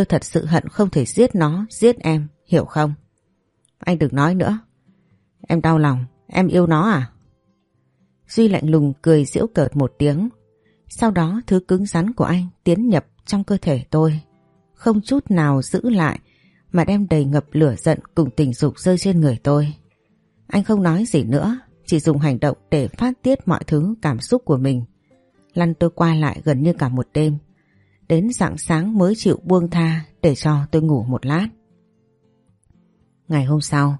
Tôi thật sự hận không thể giết nó, giết em, hiểu không? Anh đừng nói nữa. Em đau lòng, em yêu nó à? Duy lạnh lùng cười giễu cợt một tiếng. Sau đó thứ cứng rắn của anh tiến nhập trong cơ thể tôi. Không chút nào giữ lại mà đem đầy ngập lửa giận cùng tình dục rơi trên người tôi. Anh không nói gì nữa, chỉ dùng hành động để phát tiết mọi thứ cảm xúc của mình. Lăn tôi qua lại gần như cả một đêm. Đến rạng sáng mới chịu buông tha để cho tôi ngủ một lát. Ngày hôm sau,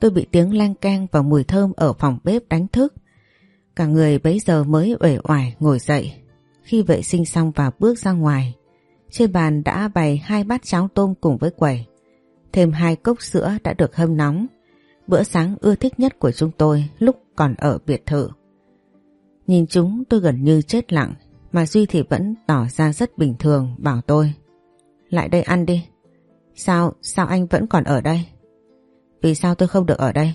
tôi bị tiếng len keng và mùi thơm ở phòng bếp đánh thức. Cả người bấy giờ mới uể oải ngồi dậy. Khi vệ sinh xong và bước ra ngoài, trên bàn đã bày hai bát cháo tôm cùng với quẩy. Thêm hai cốc sữa đã được hâm nóng. Bữa sáng ưa thích nhất của chúng tôi lúc còn ở biệt thự. Nhìn chúng tôi gần như chết lặng mà Duy thì vẫn tỏ ra rất bình thường bảo tôi. Lại đây ăn đi. Sao, sao anh vẫn còn ở đây? Vì sao tôi không được ở đây?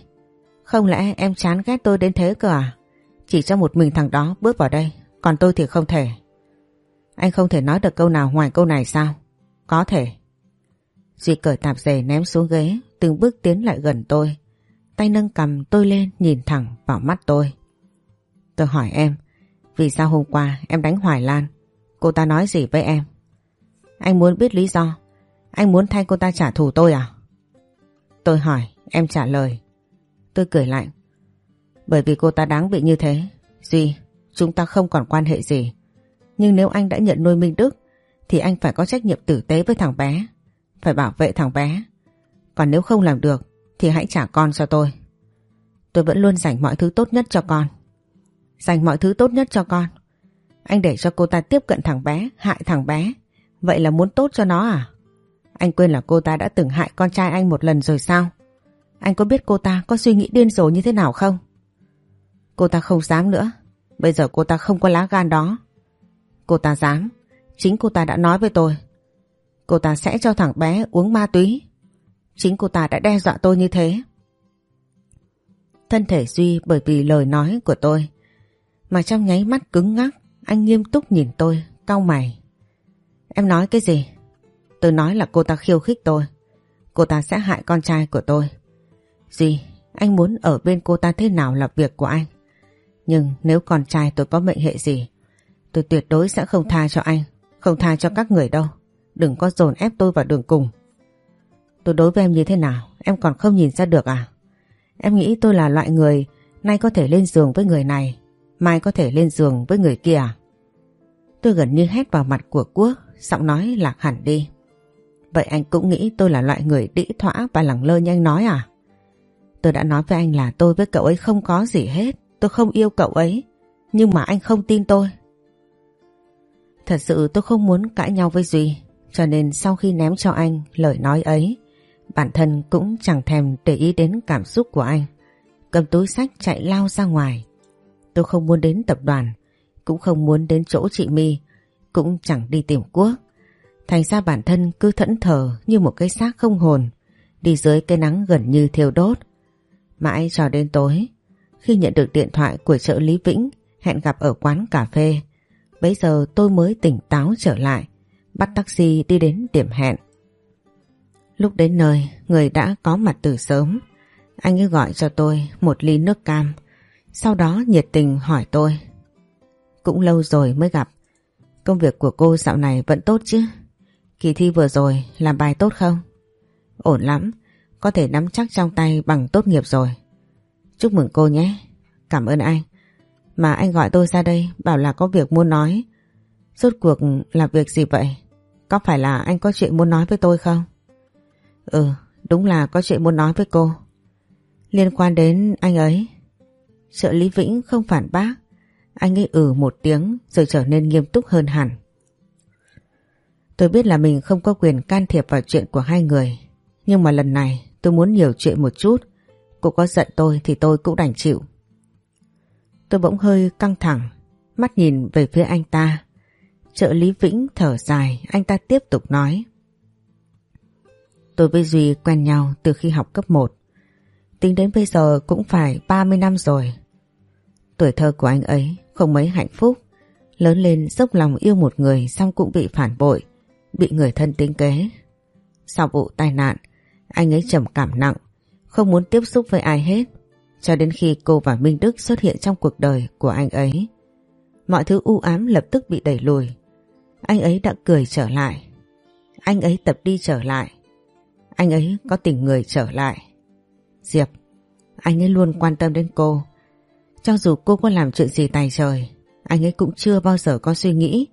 Không lẽ em chán ghét tôi đến thế cơ à? Chỉ cho một mình thằng đó bước vào đây, còn tôi thì không thể. Anh không thể nói được câu nào ngoài câu này sao? Có thể. Duy cởi tạp dề ném xuống ghế, từng bước tiến lại gần tôi. Tay nâng cầm tôi lên nhìn thẳng vào mắt tôi. Tôi hỏi em, vì sao hôm qua em đánh Hoài Lan? Cô ta nói gì với em? Anh muốn biết lý do. Anh muốn thay cô ta trả thù tôi à? Tôi hỏi, em trả lời. Tôi cười lạnh. Bởi vì cô ta đáng bị như thế. Duy, chúng ta không còn quan hệ gì. Nhưng nếu anh đã nhận nuôi Minh Đức thì anh phải có trách nhiệm tử tế với thằng bé. Phải bảo vệ thằng bé. Còn nếu không làm được thì hãy trả con cho tôi. Tôi vẫn luôn dành mọi thứ tốt nhất cho con. Dành mọi thứ tốt nhất cho con. Anh để cho cô ta tiếp cận thằng bé, hại thằng bé. Vậy là muốn tốt cho nó à? Anh quên là cô ta đã từng hại con trai anh một lần rồi sao? Anh có biết cô ta có suy nghĩ điên rồ như thế nào không? Cô ta không dám nữa. Bây giờ cô ta không có lá gan đó. Cô ta dám. Chính cô ta đã nói với tôi. Cô ta sẽ cho thằng bé uống ma túy. Chính cô ta đã đe dọa tôi như thế. Thân thể Duy bởi vì lời nói của tôi mà trong nháy mắt cứng ngắc anh nghiêm túc nhìn tôi, cau mày. Em nói cái gì? Tôi nói là cô ta khiêu khích tôi. Cô ta sẽ hại con trai của tôi. Gì anh muốn ở bên cô ta thế nào là việc của anh. Nhưng nếu con trai tôi có mệnh hệ gì, Tôi tuyệt đối sẽ không tha cho anh, không tha cho các người đâu. Đừng có dồn ép tôi vào đường cùng. Tôi đối với em như thế nào, em còn không nhìn ra được à? Em nghĩ tôi là loại người nay có thể lên giường với người này, mai có thể lên giường với người kia à? Tôi gần như hét vào mặt của Quốc, giọng nói lạc hẳn đi. Vậy anh cũng nghĩ tôi là loại người đĩ thỏa và lẳng lơ như anh nói à? Tôi đã nói với anh là tôi với cậu ấy không có gì hết, tôi không yêu cậu ấy, nhưng mà anh không tin tôi. Thật sự tôi không muốn cãi nhau với Duy, cho nên sau khi ném cho anh lời nói ấy, bản thân cũng chẳng thèm để ý đến cảm xúc của anh. Cầm túi sách chạy lao ra ngoài. Tôi không muốn đến tập đoàn, cũng không muốn đến chỗ chị My, cũng chẳng đi tìm quốc. Thành ra bản thân cứ thẫn thờ như một cái xác không hồn, đi dưới cái nắng gần như thiêu đốt. Mãi cho đến tối, khi nhận được điện thoại của trợ lý Vĩnh hẹn gặp ở quán cà phê, bấy giờ tôi mới tỉnh táo trở lại, bắt taxi đi đến điểm hẹn. Lúc đến nơi, người đã có mặt từ sớm. Anh ấy gọi cho tôi một ly nước cam, sau đó nhiệt tình hỏi tôi. Cũng lâu rồi mới gặp, công việc của cô dạo này vẫn tốt chứ? Kỳ thi vừa rồi làm bài tốt không? Ổn lắm, có thể nắm chắc trong tay bằng tốt nghiệp rồi. Chúc mừng cô nhé. Cảm ơn anh. Mà anh gọi tôi ra đây bảo là có việc muốn nói. Rốt cuộc là việc gì vậy? Có phải là anh có chuyện muốn nói với tôi không? Ừ, đúng là có chuyện muốn nói với cô. Liên quan đến anh ấy. Trợ lý Vĩnh không phản bác. Anh ấy ừ một tiếng rồi trở nên nghiêm túc hơn hẳn. Tôi biết là mình không có quyền can thiệp vào chuyện của hai người. Nhưng mà lần này tôi muốn nhiều chuyện một chút. Cô có giận tôi thì tôi cũng đành chịu. Tôi bỗng hơi căng thẳng, mắt nhìn về phía anh ta. Trợ lý Vĩnh thở dài, anh ta tiếp tục nói. Tôi với Duy quen nhau từ khi học cấp 1. Tính đến bây giờ cũng phải 30 năm rồi. Tuổi thơ của anh ấy không mấy hạnh phúc. Lớn lên dốc lòng yêu một người xong cũng bị phản bội, bị người thân tính kế. Sau vụ tai nạn, anh ấy trầm cảm nặng, không muốn tiếp xúc với ai hết. Cho đến khi cô và Minh Đức xuất hiện trong cuộc đời của anh ấy. Mọi thứ u ám lập tức bị đẩy lùi. Anh ấy đã cười trở lại. Anh ấy tập đi trở lại. Anh ấy có tình người trở lại. Diệp, anh ấy luôn quan tâm đến cô. Cho dù cô có làm chuyện gì tài trời, anh ấy cũng chưa bao giờ có suy nghĩ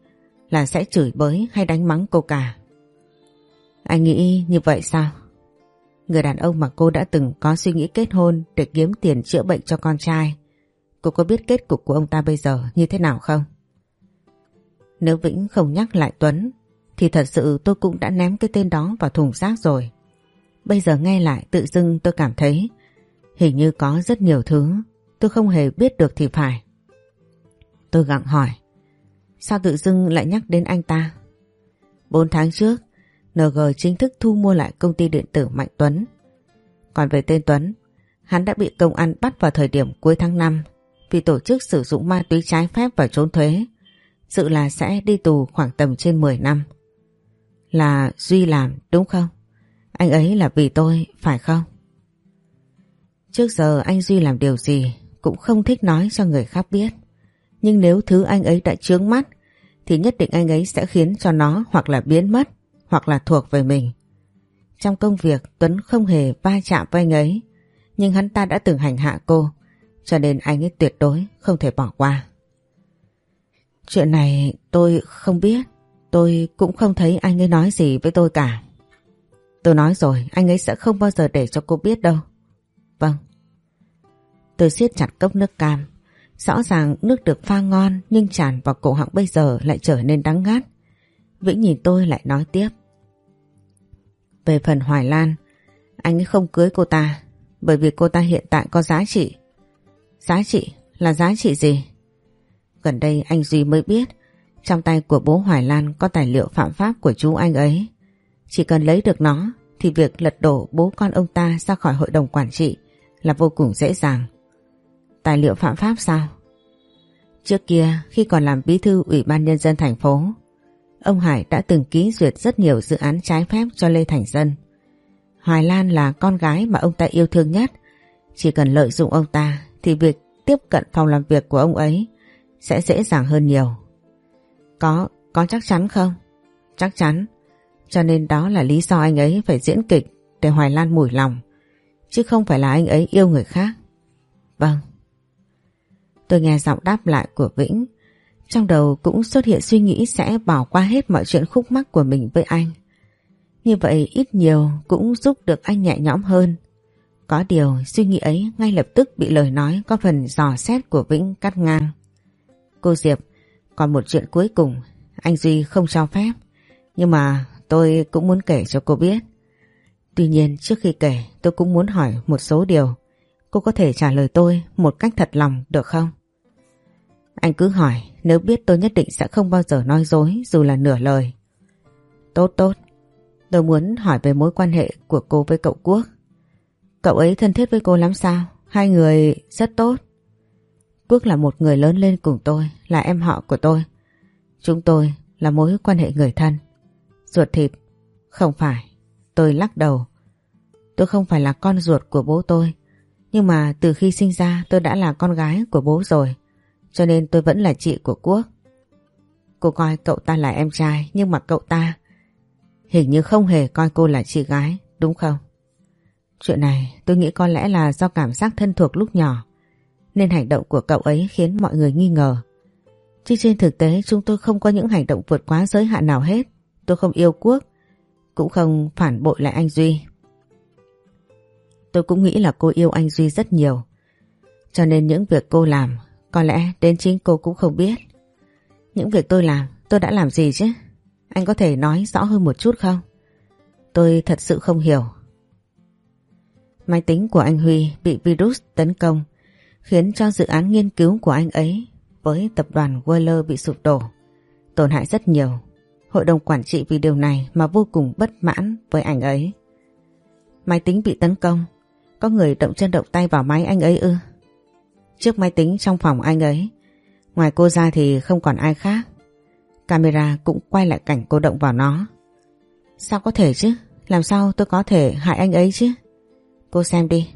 là sẽ chửi bới hay đánh mắng cô cả. Anh nghĩ như vậy sao? Người đàn ông mà cô đã từng có suy nghĩ kết hôn để kiếm tiền chữa bệnh cho con trai. Cô có biết kết cục của ông ta bây giờ như thế nào không? Nếu Vĩnh không nhắc lại Tuấn thì thật sự tôi cũng đã ném cái tên đó vào thùng rác rồi. Bây giờ nghe lại tự dưng tôi cảm thấy hình như có rất nhiều thứ tôi không hề biết được thì phải. Tôi gặng hỏi sao tự dưng lại nhắc đến anh ta? Bốn tháng trước NG chính thức thu mua lại công ty điện tử Mạnh Tuấn. Còn về tên Tuấn, hắn đã bị công an bắt vào thời điểm cuối tháng 5 vì tổ chức sử dụng ma túy trái phép và trốn thuế. Dự là sẽ đi tù khoảng tầm trên 10 năm. Là Duy làm đúng không? Anh ấy là vì tôi, phải không? Trước giờ anh Duy làm điều gì cũng không thích nói cho người khác biết. Nhưng nếu thứ anh ấy đã trướng mắt thì nhất định anh ấy sẽ khiến cho nó hoặc là biến mất hoặc là thuộc về mình. Trong công việc Tuấn không hề va chạm với anh ấy nhưng hắn ta đã từng hành hạ cô cho nên anh ấy tuyệt đối không thể bỏ qua. Chuyện này tôi không biết tôi cũng không thấy anh ấy nói gì với tôi cả. Tôi nói rồi anh ấy sẽ không bao giờ để cho cô biết đâu. Vâng. Tôi siết chặt cốc nước cam. Rõ ràng nước được pha ngon nhưng tràn vào cổ họng bây giờ lại trở nên đắng ngát. Vĩnh nhìn tôi lại nói tiếp. Về phần Hoài Lan, anh ấy không cưới cô ta bởi vì cô ta hiện tại có giá trị. Giá trị là giá trị gì? Gần đây anh Duy mới biết trong tay của bố Hoài Lan có tài liệu phạm pháp của chú anh ấy. Chỉ cần lấy được nó thì việc lật đổ bố con ông ta ra khỏi hội đồng quản trị là vô cùng dễ dàng. Tài liệu phạm pháp sao? Trước kia khi còn làm bí thư ủy ban nhân dân thành phố Ông Hải đã từng ký duyệt rất nhiều dự án trái phép cho Lê Thành Dân. Hoài Lan là con gái mà ông ta yêu thương nhất. Chỉ cần lợi dụng ông ta thì việc tiếp cận phòng làm việc của ông ấy sẽ dễ dàng hơn nhiều. Có, có chắc chắn không? Chắc chắn. Cho nên đó là lý do anh ấy phải diễn kịch để Hoài Lan mủi lòng. Chứ không phải là anh ấy yêu người khác. Vâng. Tôi nghe giọng đáp lại của Vĩnh. Trong đầu cũng xuất hiện suy nghĩ sẽ bỏ qua hết mọi chuyện khúc mắc của mình với anh. Như vậy ít nhiều cũng giúp được anh nhẹ nhõm hơn. Có điều suy nghĩ ấy ngay lập tức bị lời nói có phần dò xét của Vĩnh cắt ngang. Cô Diệp, còn một chuyện cuối cùng, anh Duy không cho phép. Nhưng mà tôi cũng muốn kể cho cô biết. Tuy nhiên trước khi kể tôi cũng muốn hỏi một số điều. Cô có thể trả lời tôi một cách thật lòng được không? Anh cứ hỏi, nếu biết tôi nhất định sẽ không bao giờ nói dối dù là nửa lời. Tốt tốt, tôi muốn hỏi về mối quan hệ của cô với cậu Quốc. Cậu ấy thân thiết với cô lắm sao? Hai người rất tốt. Quốc là một người lớn lên cùng tôi, là em họ của tôi. Chúng tôi là mối quan hệ người thân. Ruột thịt? Không phải. Tôi lắc đầu. Tôi không phải là con ruột của bố tôi. Nhưng mà từ khi sinh ra tôi đã là con gái của bố rồi. Cho nên tôi vẫn là chị của Quốc. Cô coi cậu ta là em trai nhưng mà cậu ta hình như không hề coi cô là chị gái, đúng không? Chuyện này tôi nghĩ có lẽ là do cảm giác thân thuộc lúc nhỏ nên hành động của cậu ấy khiến mọi người nghi ngờ. Chứ trên thực tế chúng tôi không có những hành động vượt quá giới hạn nào hết. Tôi không yêu quốc, cũng không phản bội lại anh Duy. Tôi cũng nghĩ là cô yêu anh Duy rất nhiều. Cho nên những việc cô làm có lẽ đến chính cô cũng không biết. Những việc tôi làm tôi đã làm gì chứ? Anh có thể nói rõ hơn một chút không? Tôi thật sự không hiểu. Máy tính của anh Huy bị virus tấn công khiến cho dự án nghiên cứu của anh ấy với tập đoàn Waller bị sụp đổ, tổn hại rất nhiều. Hội đồng quản trị vì điều này mà vô cùng bất mãn với anh ấy. Máy tính bị tấn công, có người động chân động tay vào máy anh ấy ư? Trước máy tính trong phòng anh ấy, ngoài cô ra thì không còn ai khác. Camera cũng quay lại cảnh cô động vào nó. Sao có thể chứ? Làm sao tôi có thể hại anh ấy chứ? Cô xem đi.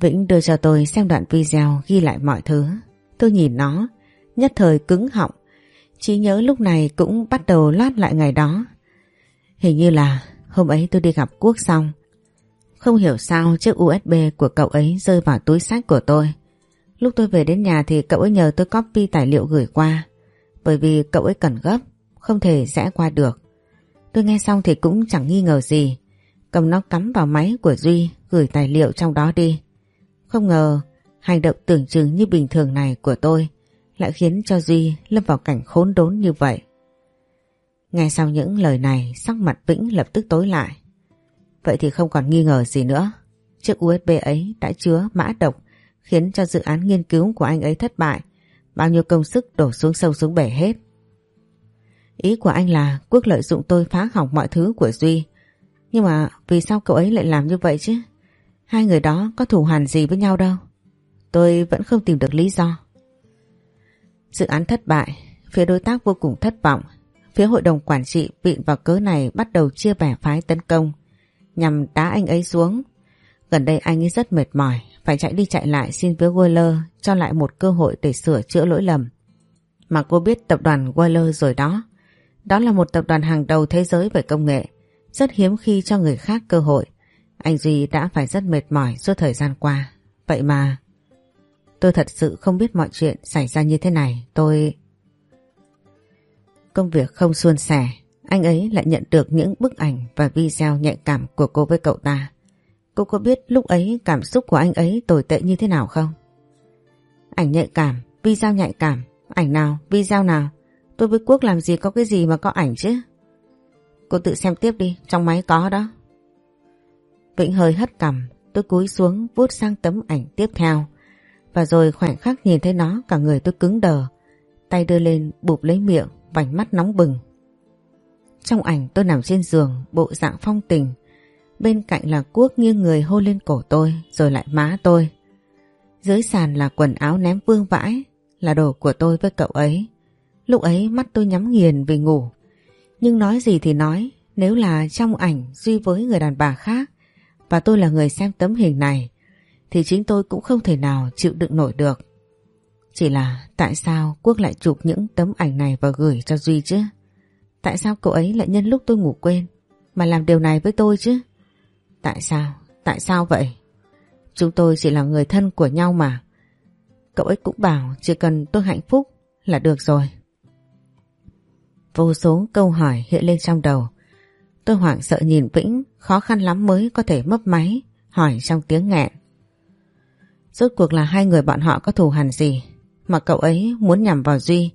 Vĩnh đưa cho tôi xem đoạn video ghi lại mọi thứ. Tôi nhìn nó, nhất thời cứng họng trí nhớ lúc này cũng bắt đầu loát lại ngày đó. Hình như là hôm ấy tôi đi gặp Quốc xong. Không hiểu sao chiếc USB của cậu ấy rơi vào túi sách của tôi. Lúc tôi về đến nhà thì cậu ấy nhờ tôi copy tài liệu gửi qua. Bởi vì cậu ấy cần gấp, không thể rẽ qua được. Tôi nghe xong thì cũng chẳng nghi ngờ gì. Cầm nó cắm vào máy của Duy gửi tài liệu trong đó đi. Không ngờ hành động tưởng chừng như bình thường này của tôi lại khiến cho Duy lâm vào cảnh khốn đốn như vậy. Nghe sau những lời này, sắc mặt Vĩnh lập tức tối lại. Vậy thì không còn nghi ngờ gì nữa. Chiếc USB ấy đã chứa mã độc, khiến cho dự án nghiên cứu của anh ấy thất bại. Bao nhiêu công sức đổ xuống sâu xuống bể hết. Ý của anh là Quốc lợi dụng tôi phá hỏng mọi thứ của Duy. Nhưng mà vì sao cậu ấy lại làm như vậy chứ? Hai người đó có thù hằn gì với nhau đâu. Tôi vẫn không tìm được lý do. Dự án thất bại, phía đối tác vô cùng thất vọng. Phía hội đồng quản trị vịn vào cớ này bắt đầu chia bẻ phái tấn công nhằm đá anh ấy xuống. Gần đây anh ấy rất mệt mỏi, phải chạy đi chạy lại xin với Waller cho lại một cơ hội để sửa chữa lỗi lầm. Mà cô biết tập đoàn Waller rồi đó. Đó là một tập đoàn hàng đầu thế giới về công nghệ, rất hiếm khi cho người khác cơ hội. Anh Duy đã phải rất mệt mỏi suốt thời gian qua. Vậy mà... Tôi thật sự không biết mọi chuyện xảy ra như thế này. Tôi... Công việc không suôn sẻ. Anh ấy lại nhận được những bức ảnh và video nhạy cảm của cô với cậu ta. Cô có biết lúc ấy cảm xúc của anh ấy tồi tệ như thế nào không? Ảnh nhạy cảm, video nhạy cảm, ảnh nào, video nào? Tôi với Quốc làm gì có cái gì mà có ảnh chứ? Cô tự xem tiếp đi, trong máy có đó. Vĩnh hơi hất cằm, tôi cúi xuống vuốt sang tấm ảnh tiếp theo. Và rồi khoảnh khắc nhìn thấy nó cả người tôi cứng đờ. Tay đưa lên bụp lấy miệng, vành mắt nóng bừng. Trong ảnh tôi nằm trên giường, bộ dạng phong tình. Bên cạnh là cuốc nghiêng người hôn lên cổ tôi, rồi lại má tôi. Dưới sàn là quần áo ném vương vãi, là đồ của tôi với cậu ấy. Lúc ấy mắt tôi nhắm nghiền vì ngủ. Nhưng nói gì thì nói, nếu là trong ảnh Duy với người đàn bà khác và tôi là người xem tấm hình này thì chính tôi cũng không thể nào chịu đựng nổi được. Chỉ là tại sao Quốc lại chụp những tấm ảnh này và gửi cho Duy chứ? Tại sao cậu ấy lại nhân lúc tôi ngủ quên mà làm điều này với tôi chứ? Tại sao? Tại sao vậy? Chúng tôi chỉ là người thân của nhau mà. Cậu ấy cũng bảo chỉ cần tôi hạnh phúc là được rồi. Vô số câu hỏi hiện lên trong đầu. Tôi hoảng sợ nhìn Vĩnh, khó khăn lắm mới có thể mấp máy, hỏi trong tiếng nghẹn. Rốt cuộc là hai người bọn họ có thù hằn gì mà cậu ấy muốn nhằm vào Duy.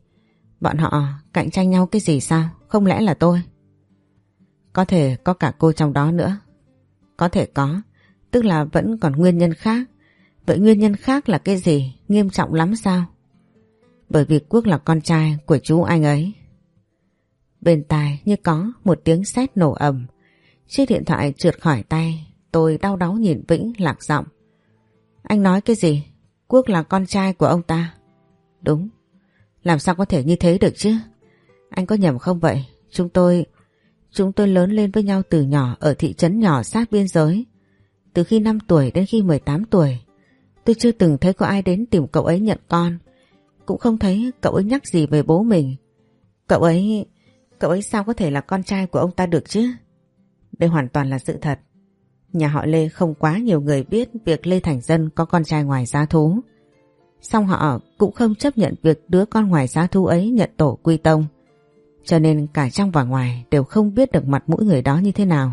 Bọn họ cạnh tranh nhau cái gì sao? Không lẽ là tôi? Có thể có cả cô trong đó nữa. Có thể có, tức là vẫn còn nguyên nhân khác. Vậy nguyên nhân khác là cái gì? Nghiêm trọng lắm sao? Bởi vì Quốc là con trai của chú anh ấy. Bên tai như có một tiếng sét nổ ầm. Chiếc điện thoại trượt khỏi tay, tôi đau đáu nhìn Vĩnh lạc giọng. Anh nói cái gì? Quốc là con trai của ông ta. Đúng. Làm sao có thể như thế được chứ? Anh có nhầm không vậy? Chúng tôi... Chúng tôi lớn lên với nhau từ nhỏ ở thị trấn nhỏ sát biên giới. Từ khi 5 tuổi đến khi 18 tuổi. Tôi chưa từng thấy có ai đến tìm cậu ấy nhận con. Cũng không thấy cậu ấy nhắc gì về bố mình. Cậu ấy... Cậu ấy sao có thể là con trai của ông ta được chứ? Đây hoàn toàn là sự thật. Nhà họ Lê không quá nhiều người biết việc Lê Thành Dân có con trai ngoài giá thú. Xong họ cũng không chấp nhận việc đứa con ngoài giá thú ấy nhận tổ quy tông. Cho nên cả trong và ngoài đều không biết được mặt mũi người đó như thế nào.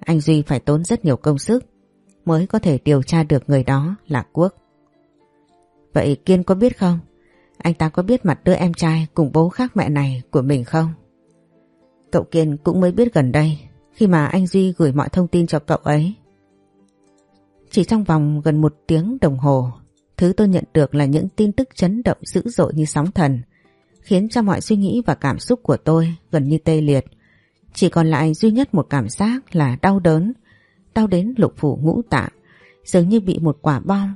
Anh Duy phải tốn rất nhiều công sức mới có thể điều tra được người đó là Quốc. Vậy Kiên có biết không? Anh ta có biết mặt đứa em trai cùng bố khác mẹ này của mình không? Cậu Kiên cũng mới biết gần đây khi mà anh Duy gửi mọi thông tin cho cậu ấy. Chỉ trong vòng gần một tiếng đồng hồ, thứ tôi nhận được là những tin tức chấn động dữ dội như sóng thần, khiến cho mọi suy nghĩ và cảm xúc của tôi gần như tê liệt. Chỉ còn lại duy nhất một cảm giác là đau đớn, đau đến lục phủ ngũ tạng, dường như bị một quả bom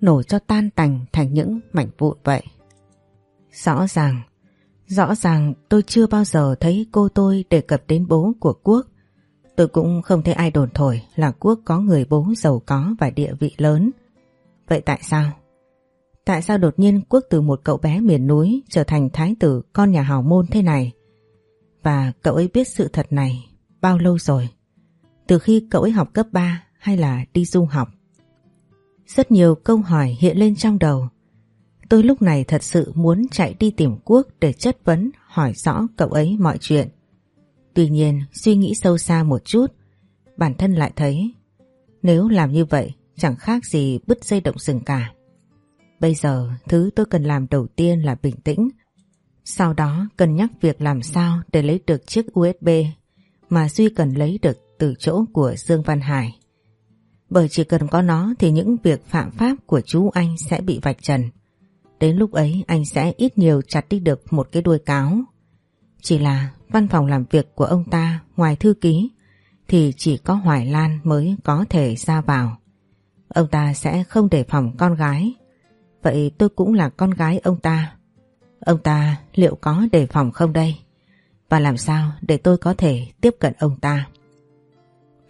nổ cho tan tành thành những mảnh vụn vậy. Rõ ràng, rõ ràng tôi chưa bao giờ thấy cô tôi đề cập đến bố của Quốc. Tôi cũng không thấy ai đồn thổi là Quốc có người bố giàu có và địa vị lớn. Vậy tại sao? Tại sao đột nhiên Quốc từ một cậu bé miền núi trở thành thái tử con nhà hào môn thế này? Và cậu ấy biết sự thật này bao lâu rồi? Từ khi cậu ấy học cấp 3 hay là đi du học? Rất nhiều câu hỏi hiện lên trong đầu. Tôi lúc này thật sự muốn chạy đi tìm Quốc để chất vấn, hỏi rõ cậu ấy mọi chuyện. Tuy nhiên suy nghĩ sâu xa một chút, bản thân lại thấy nếu làm như vậy chẳng khác gì bứt dây động rừng cả. Bây giờ thứ tôi cần làm đầu tiên là bình tĩnh. Sau đó cân nhắc việc làm sao để lấy được chiếc USB mà Duy cần lấy được từ chỗ của Dương Văn Hải. Bởi chỉ cần có nó thì những việc phạm pháp của chú anh sẽ bị vạch trần. Đến lúc ấy anh sẽ ít nhiều chặt đi được một cái đuôi cáo. Chỉ là văn phòng làm việc của ông ta ngoài thư ký thì chỉ có Hoài Lan mới có thể ra vào. Ông ta sẽ không để phòng con gái. Vậy tôi cũng là con gái ông ta. Ông ta liệu có đề phòng không đây? Và làm sao để tôi có thể tiếp cận ông ta?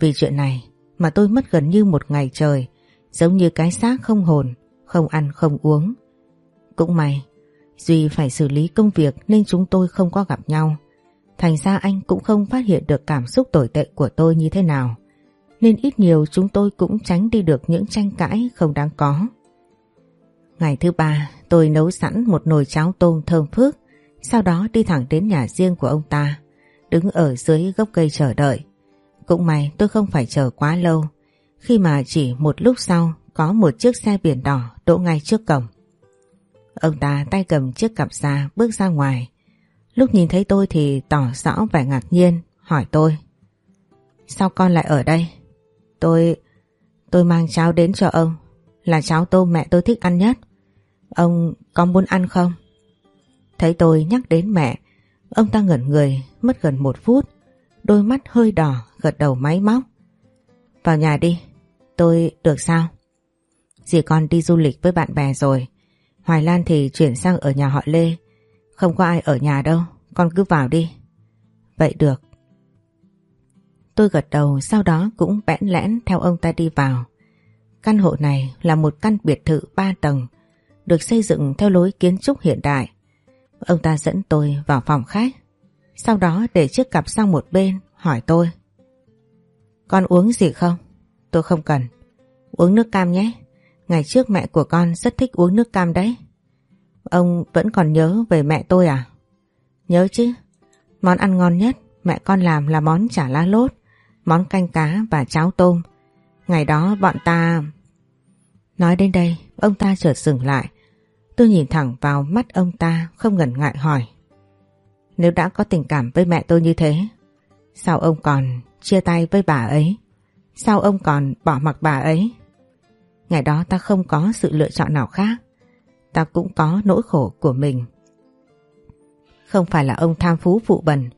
Vì chuyện này mà tôi mất gần như một ngày trời, giống như cái xác không hồn, không ăn không uống. Cũng may, Duy phải xử lý công việc nên chúng tôi không có gặp nhau. Thành ra anh cũng không phát hiện được cảm xúc tồi tệ của tôi như thế nào. Nên ít nhiều chúng tôi cũng tránh đi được những tranh cãi không đáng có. Ngày thứ ba, tôi nấu sẵn một nồi cháo tôm thơm phức, sau đó đi thẳng đến nhà riêng của ông ta, đứng ở dưới gốc cây chờ đợi. Cũng may tôi không phải chờ quá lâu, khi mà chỉ một lúc sau có một chiếc xe biển đỏ đỗ ngay trước cổng. Ông ta tay cầm chiếc cặp da bước ra ngoài. Lúc nhìn thấy tôi thì tỏ rõ vẻ ngạc nhiên, hỏi tôi. Sao con lại ở đây? Tôi... tôi mang cháo đến cho ông. Là cháo tôm mẹ tôi thích ăn nhất. Ông có muốn ăn không? Thấy tôi nhắc đến mẹ, ông ta ngẩn người mất gần một phút. Đôi mắt hơi đỏ gật đầu máy móc. Vào nhà đi, tôi được sao? Dì con đi du lịch với bạn bè rồi. Hoài Lan thì chuyển sang ở nhà họ Lê. Không có ai ở nhà đâu, con cứ vào đi. Vậy được. Tôi gật đầu sau đó cũng bẽn lẽn theo ông ta đi vào. Căn hộ này là một căn biệt thự 3 tầng, được xây dựng theo lối kiến trúc hiện đại. Ông ta dẫn tôi vào phòng khách, sau đó để chiếc cặp sang một bên hỏi tôi. Con uống gì không? Tôi không cần. Uống nước cam nhé. Ngày trước mẹ của con rất thích uống nước cam đấy. Ông vẫn còn nhớ về mẹ tôi à? Nhớ chứ. Món ăn ngon nhất mẹ con làm là món chả lá lốt, món canh cá và cháo tôm. Ngày đó bọn ta... Nói đến đây, ông ta chợt dừng lại. Tôi nhìn thẳng vào mắt ông ta không ngần ngại hỏi. Nếu đã có tình cảm với mẹ tôi như thế, sao ông còn chia tay với bà ấy? Sao ông còn bỏ mặc bà ấy? Ngày đó ta không có sự lựa chọn nào khác. Ta cũng có nỗi khổ của mình. Không phải là ông tham phú phụ bần,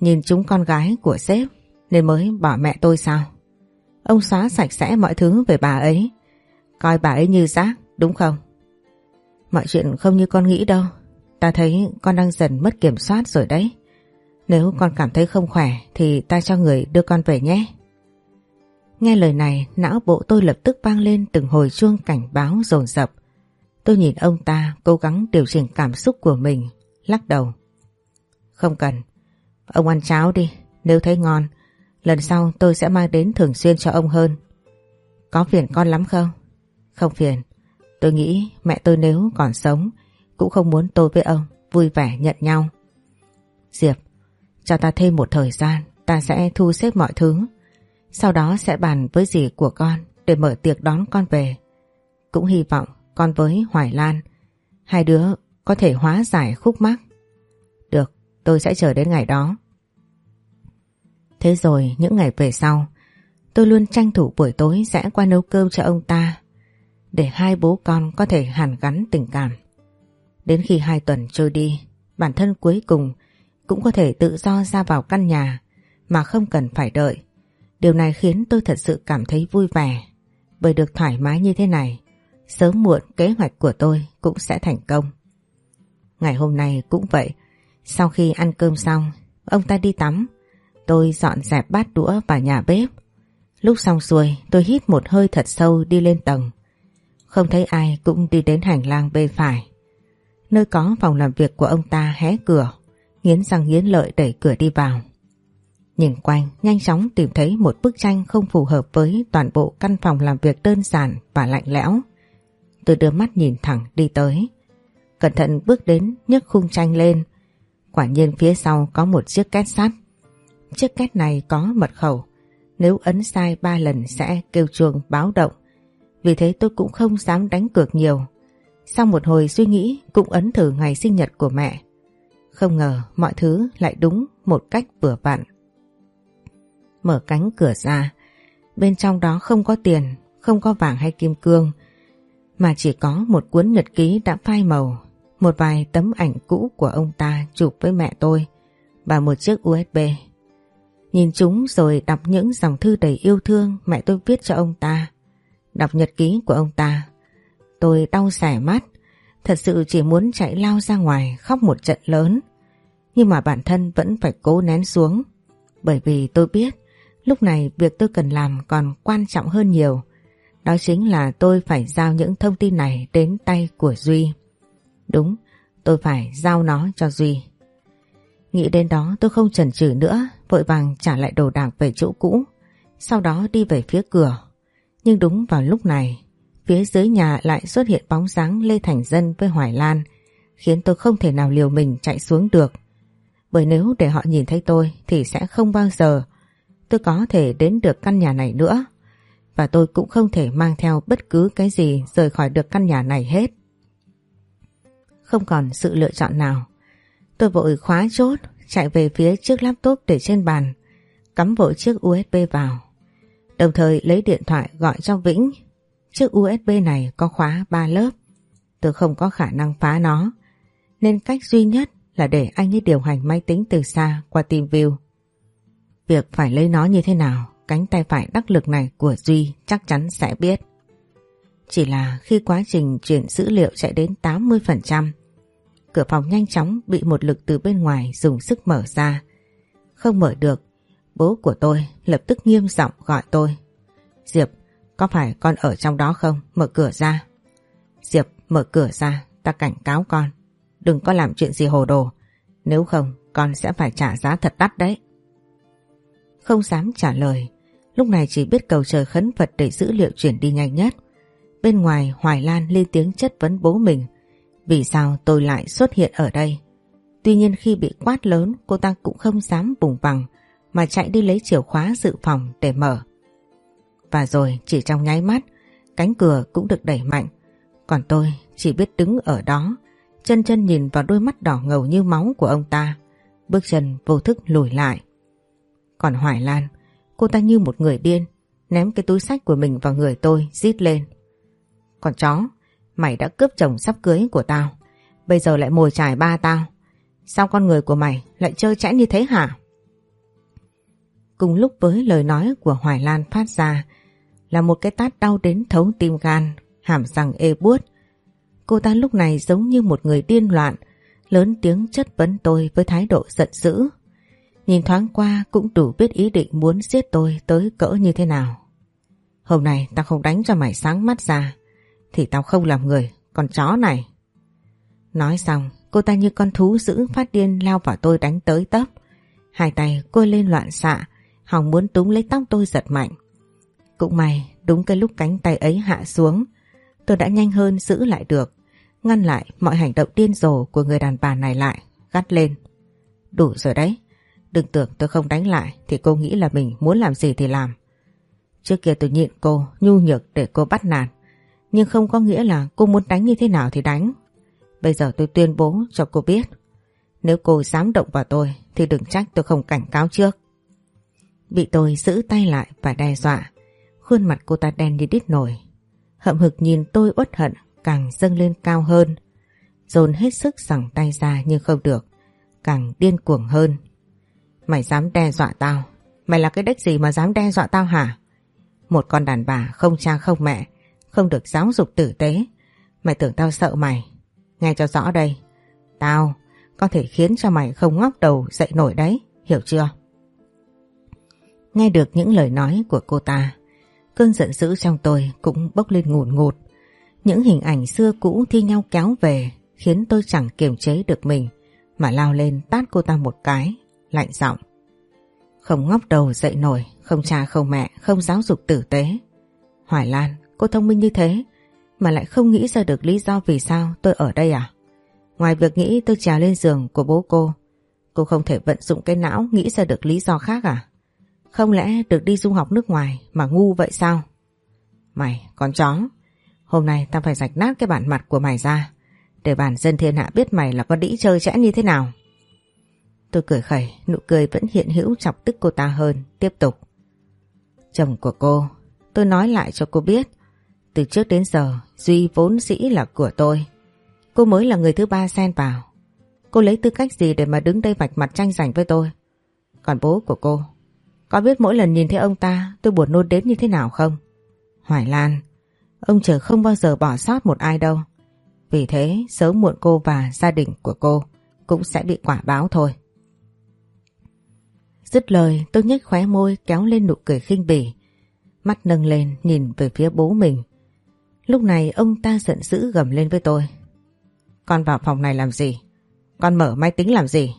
nhìn chúng con gái của sếp nên mới bỏ mẹ tôi sao? Ông xóa sạch sẽ mọi thứ về bà ấy, coi bà ấy như rác, đúng không? Mọi chuyện không như con nghĩ đâu. Ta thấy con đang dần mất kiểm soát rồi đấy. Nếu con cảm thấy không khỏe thì ta cho người đưa con về nhé. Nghe lời này, não bộ tôi lập tức vang lên từng hồi chuông cảnh báo dồn rập. Tôi nhìn ông ta cố gắng điều chỉnh cảm xúc của mình, lắc đầu. Không cần, ông ăn cháo đi, nếu thấy ngon, lần sau tôi sẽ mang đến thường xuyên cho ông hơn. Có phiền con lắm không? Không phiền, tôi nghĩ mẹ tôi nếu còn sống cũng không muốn tôi với ông vui vẻ nhận nhau. Diệp, cho ta thêm một thời gian, ta sẽ thu xếp mọi thứ. Sau đó sẽ bàn với dì của con để mở tiệc đón con về. Cũng hy vọng con với Hoài Lan, hai đứa có thể hóa giải khúc mắc. Được, tôi sẽ chờ đến ngày đó. Thế rồi những ngày về sau, tôi luôn tranh thủ buổi tối sẽ qua nấu cơm cho ông ta để hai bố con có thể hàn gắn tình cảm. Đến khi hai tuần trôi đi, bản thân cuối cùng cũng có thể tự do ra vào căn nhà mà không cần phải đợi. Điều này khiến tôi thật sự cảm thấy vui vẻ bởi được thoải mái như thế này. Sớm muộn kế hoạch của tôi cũng sẽ thành công. Ngày hôm nay cũng vậy. Sau khi ăn cơm xong, ông ta đi tắm. Tôi dọn dẹp bát đũa vào nhà bếp. Lúc xong xuôi tôi hít một hơi thật sâu đi lên tầng. Không thấy ai cũng đi đến hành lang bên phải. Nơi có phòng làm việc của ông ta hé cửa, nghiến răng nghiến lợi đẩy cửa đi vào. Nhìn quanh, nhanh chóng tìm thấy một bức tranh không phù hợp với toàn bộ căn phòng làm việc đơn giản và lạnh lẽo. Tôi đưa mắt nhìn thẳng đi tới. Cẩn thận bước đến nhấc khung tranh lên. Quả nhiên phía sau có một chiếc két sắt. Chiếc két này có mật khẩu. Nếu ấn sai ba lần sẽ kêu chuông báo động. Vì thế tôi cũng không dám đánh cược nhiều. Sau một hồi suy nghĩ cũng ấn thử ngày sinh nhật của mẹ. Không ngờ mọi thứ lại đúng một cách vừa vặn. Mở cánh cửa ra, bên trong đó không có tiền, không có vàng hay kim cương, mà chỉ có một cuốn nhật ký đã phai màu, một vài tấm ảnh cũ của ông ta chụp với mẹ tôi và một chiếc USB. Nhìn chúng rồi đọc những dòng thư đầy yêu thương mẹ tôi viết cho ông ta. Đọc nhật ký của ông ta, tôi đau xẻ mắt, thật sự chỉ muốn chạy lao ra ngoài khóc một trận lớn. Nhưng mà bản thân vẫn phải cố nén xuống, bởi vì tôi biết lúc này việc tôi cần làm còn quan trọng hơn nhiều. Đó chính là tôi phải giao những thông tin này đến tay của Duy. Đúng, tôi phải giao nó cho Duy. Nghĩ đến đó tôi không chần chừ nữa, vội vàng trả lại đồ đạc về chỗ cũ, sau đó đi về phía cửa. Nhưng đúng vào lúc này, phía dưới nhà lại xuất hiện bóng dáng Lê Thành Dân với Hoài Lan, khiến tôi không thể nào liều mình chạy xuống được. Bởi nếu để họ nhìn thấy tôi thì sẽ không bao giờ tôi có thể đến được căn nhà này nữa. Và tôi cũng không thể mang theo bất cứ cái gì rời khỏi được căn nhà này hết. Không còn sự lựa chọn nào. Tôi vội khóa chốt, chạy về phía chiếc laptop để trên bàn, cắm vội chiếc USB vào. Đồng thời lấy điện thoại gọi cho Vĩnh. Chiếc USB này có khóa 3 lớp. Tôi không có khả năng phá nó. Nên cách duy nhất là để anh ấy điều hành máy tính từ xa qua TeamView. Việc phải lấy nó như thế nào, cánh tay phải đắc lực này của Duy chắc chắn sẽ biết. Chỉ là khi quá trình chuyển dữ liệu chạy đến 80%, cửa phòng nhanh chóng bị một lực từ bên ngoài dùng sức mở ra. Không mở được, bố của tôi lập tức nghiêm giọng gọi tôi. Diệp, có phải con ở trong đó không? Mở cửa ra. Diệp, mở cửa ra, ta cảnh cáo con. Đừng có làm chuyện gì hồ đồ, nếu không con sẽ phải trả giá thật đắt đấy. Không dám trả lời, lúc này chỉ biết cầu trời khấn Phật để dữ liệu chuyển đi nhanh nhất. Bên ngoài Hoài Lan lên tiếng chất vấn bố mình, vì sao tôi lại xuất hiện ở đây. Tuy nhiên khi bị quát lớn cô ta cũng không dám bùng vằng mà chạy đi lấy chìa khóa dự phòng để mở. Và rồi chỉ trong nháy mắt cánh cửa cũng được đẩy mạnh còn tôi chỉ biết đứng ở đó chân chân nhìn vào đôi mắt đỏ ngầu như máu của ông ta bước chân vô thức lùi lại. Còn Hoài Lan cô ta như một người điên ném cái túi sách của mình vào người tôi rít lên. Còn chó mày đã cướp chồng sắp cưới của tao bây giờ lại mồi trải ba tao Sao con người của mày lại chơi chẽ như thế hả? Cùng lúc với lời nói của Hoài Lan phát ra là một cái tát đau đến thấu tim gan, hàm răng ê buốt. Cô ta lúc này giống như một người điên loạn, lớn tiếng chất vấn tôi với thái độ giận dữ. Nhìn thoáng qua cũng đủ biết ý định muốn giết tôi tới cỡ như thế nào. Hôm nay tao không đánh cho mày sáng mắt ra, thì tao không làm người, con chó này. Nói xong, cô ta như con thú dữ phát điên lao vào tôi đánh tới tấp. Hai tay cô lên loạn xạ, hòng muốn túm lấy tóc tôi giật mạnh. Cũng may, đúng cái lúc cánh tay ấy hạ xuống, tôi đã nhanh hơn giữ lại được, ngăn lại mọi hành động điên rồ của người đàn bà này lại, gắt lên. Đủ rồi đấy, đừng tưởng tôi không đánh lại thì cô nghĩ là mình muốn làm gì thì làm. Trước kia tôi nhịn cô, nhu nhược để cô bắt nạt, nhưng không có nghĩa là cô muốn đánh như thế nào thì đánh. Bây giờ tôi tuyên bố cho cô biết, nếu cô dám động vào tôi thì đừng trách tôi không cảnh cáo trước. Bị tôi giữ tay lại và đe dọa, khuôn mặt cô ta đen như đít nổi. Hậm hực nhìn tôi uất hận càng dâng lên cao hơn. Dồn hết sức sẳng tay ra nhưng không được, càng điên cuồng hơn. Mày dám đe dọa tao, mày là cái đếch gì mà dám đe dọa tao hả? Một con đàn bà không cha không mẹ, không được giáo dục tử tế. Mày tưởng tao sợ mày, nghe cho rõ đây. Tao có thể khiến cho mày không ngóc đầu dậy nổi đấy, hiểu chưa? Nghe được những lời nói của cô ta, cơn giận dữ trong tôi cũng bốc lên ngùn ngụt. Những hình ảnh xưa cũ thi nhau kéo về khiến tôi chẳng kiềm chế được mình mà lao lên tát cô ta một cái, lạnh giọng. Không ngóc đầu dậy nổi, không cha không mẹ, không giáo dục tử tế. Hoài Lan, cô thông minh như thế mà lại không nghĩ ra được lý do vì sao tôi ở đây à? Ngoài việc nghĩ tôi trèo lên giường của bố cô, cô không thể vận dụng cái não nghĩ ra được lý do khác à? Không lẽ được đi du học nước ngoài mà ngu vậy sao? Mày, con chó, hôm nay tao phải rạch nát cái bản mặt của mày ra để bản dân thiên hạ biết mày là con đĩ chơi trẻ như thế nào. Tôi cười khẩy, nụ cười vẫn hiện hữu chọc tức cô ta hơn, tiếp tục. Chồng của cô, tôi nói lại cho cô biết, từ trước đến giờ Duy vốn dĩ là của tôi. Cô mới là người thứ ba xen vào. Cô lấy tư cách gì để mà đứng đây vạch mặt tranh giành với tôi? Còn bố của cô, có biết mỗi lần nhìn thấy ông ta tôi buồn nôn đến như thế nào không? Hoài Lan, ông trời không bao giờ bỏ sót một ai đâu. Vì thế sớm muộn cô và gia đình của cô cũng sẽ bị quả báo thôi. Dứt lời tôi nhếch khóe môi kéo lên nụ cười khinh bỉ. Mắt nâng lên nhìn về phía bố mình. Lúc này ông ta giận dữ gầm lên với tôi. Con vào phòng này làm gì? Con mở máy tính làm gì?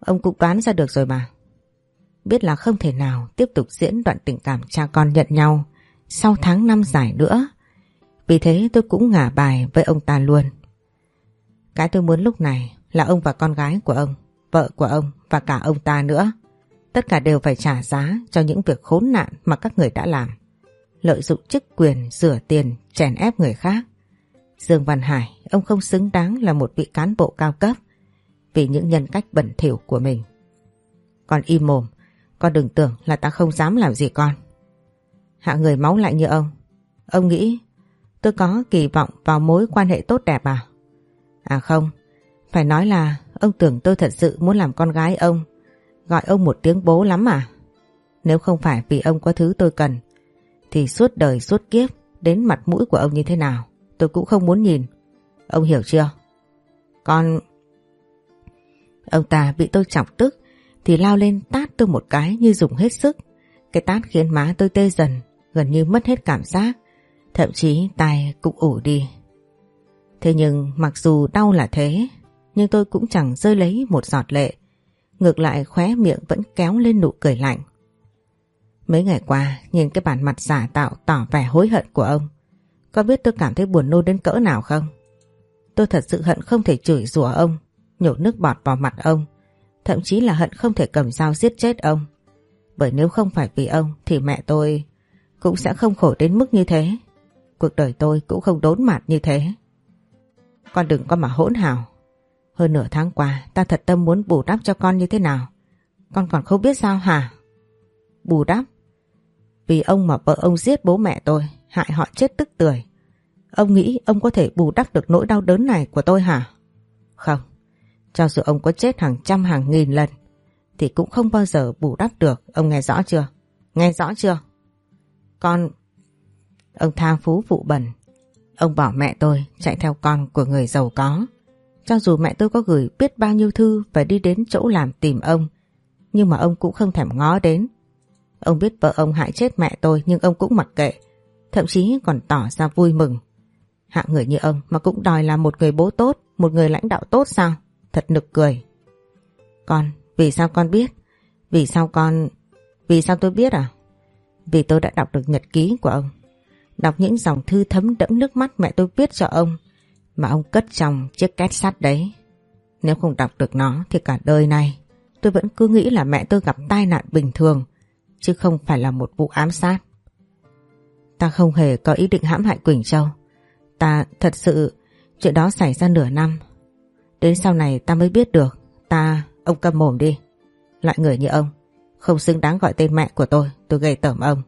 Ông cũng đoán ra được rồi mà. Biết là không thể nào tiếp tục diễn đoạn tình cảm cha con nhận nhau sau tháng năm dài nữa. Vì thế tôi cũng ngả bài với ông ta luôn. Cái tôi muốn lúc này là ông và con gái của ông, vợ của ông và cả ông ta nữa. Tất cả đều phải trả giá cho những việc khốn nạn mà các người đã làm lợi dụng chức quyền rửa tiền chèn ép người khác. Dương Văn Hải, ông không xứng đáng là một vị cán bộ cao cấp vì những nhân cách bẩn thỉu của mình. Con im mồm, con đừng tưởng là ta không dám làm gì con. Hạ người máu lại như ông. Ông nghĩ tôi có kỳ vọng vào mối quan hệ tốt đẹp à? À không, phải nói là ông tưởng tôi thật sự muốn làm con gái ông, gọi ông một tiếng bố lắm à? Nếu không phải vì ông có thứ tôi cần, thì suốt đời suốt kiếp đến mặt mũi của ông như thế nào tôi cũng không muốn nhìn. Ông hiểu chưa? Con... Ông ta bị tôi chọc tức thì lao lên tát tôi một cái như dùng hết sức. Cái tát khiến má tôi tê dần, gần như mất hết cảm giác. Thậm chí tai cũng ủ đi. Thế nhưng mặc dù đau là thế, nhưng tôi cũng chẳng rơi lấy một giọt lệ. Ngược lại khóe miệng vẫn kéo lên nụ cười lạnh. Mấy ngày qua, nhìn cái bản mặt giả tạo tỏ vẻ hối hận của ông. Có biết tôi cảm thấy buồn nôn đến cỡ nào không? Tôi thật sự hận không thể chửi rủa ông, nhổ nước bọt vào mặt ông. Thậm chí là hận không thể cầm dao giết chết ông. Bởi nếu không phải vì ông thì mẹ tôi cũng sẽ không khổ đến mức như thế. Cuộc đời tôi cũng không đốn mặt như thế. Con đừng có mà hỗn hào. Hơn nửa tháng qua ta thật tâm muốn bù đắp cho con như thế nào. Con còn không biết sao hả? Bù đắp? Vì ông mà vợ ông giết bố mẹ tôi, hại họ chết tức tưởi. Ông nghĩ ông có thể bù đắp được nỗi đau đớn này của tôi hả? Không, cho dù ông có chết hàng trăm hàng nghìn lần thì cũng không bao giờ bù đắp được, ông nghe rõ chưa? Nghe rõ chưa? Con... Ông tham phú vụ bẩn. Ông bỏ mẹ tôi chạy theo con của người giàu có. Cho dù mẹ tôi có gửi biết bao nhiêu thư và đi đến chỗ làm tìm ông, nhưng mà ông cũng không thèm ngó đến. Ông biết vợ ông hại chết mẹ tôi nhưng ông cũng mặc kệ, thậm chí còn tỏ ra vui mừng. Hạng người như ông mà cũng đòi là một người bố tốt, một người lãnh đạo tốt sao? Thật nực cười. Con, vì sao con biết? Vì sao con... Vì sao tôi biết à? Vì tôi đã đọc được nhật ký của ông. Đọc những dòng thư thấm đẫm nước mắt mẹ tôi viết cho ông mà ông cất trong chiếc két sắt đấy. Nếu không đọc được nó thì cả đời này tôi vẫn cứ nghĩ là mẹ tôi gặp tai nạn bình thường chứ không phải là một vụ ám sát. Ta không hề có ý định hãm hại Quỳnh Châu. Ta thật sự chuyện đó xảy ra nửa năm. Đến sau này ta mới biết được ta, ông cầm mồm đi. Loại người như ông không xứng đáng gọi tên mẹ của tôi, tôi gây tởm ông.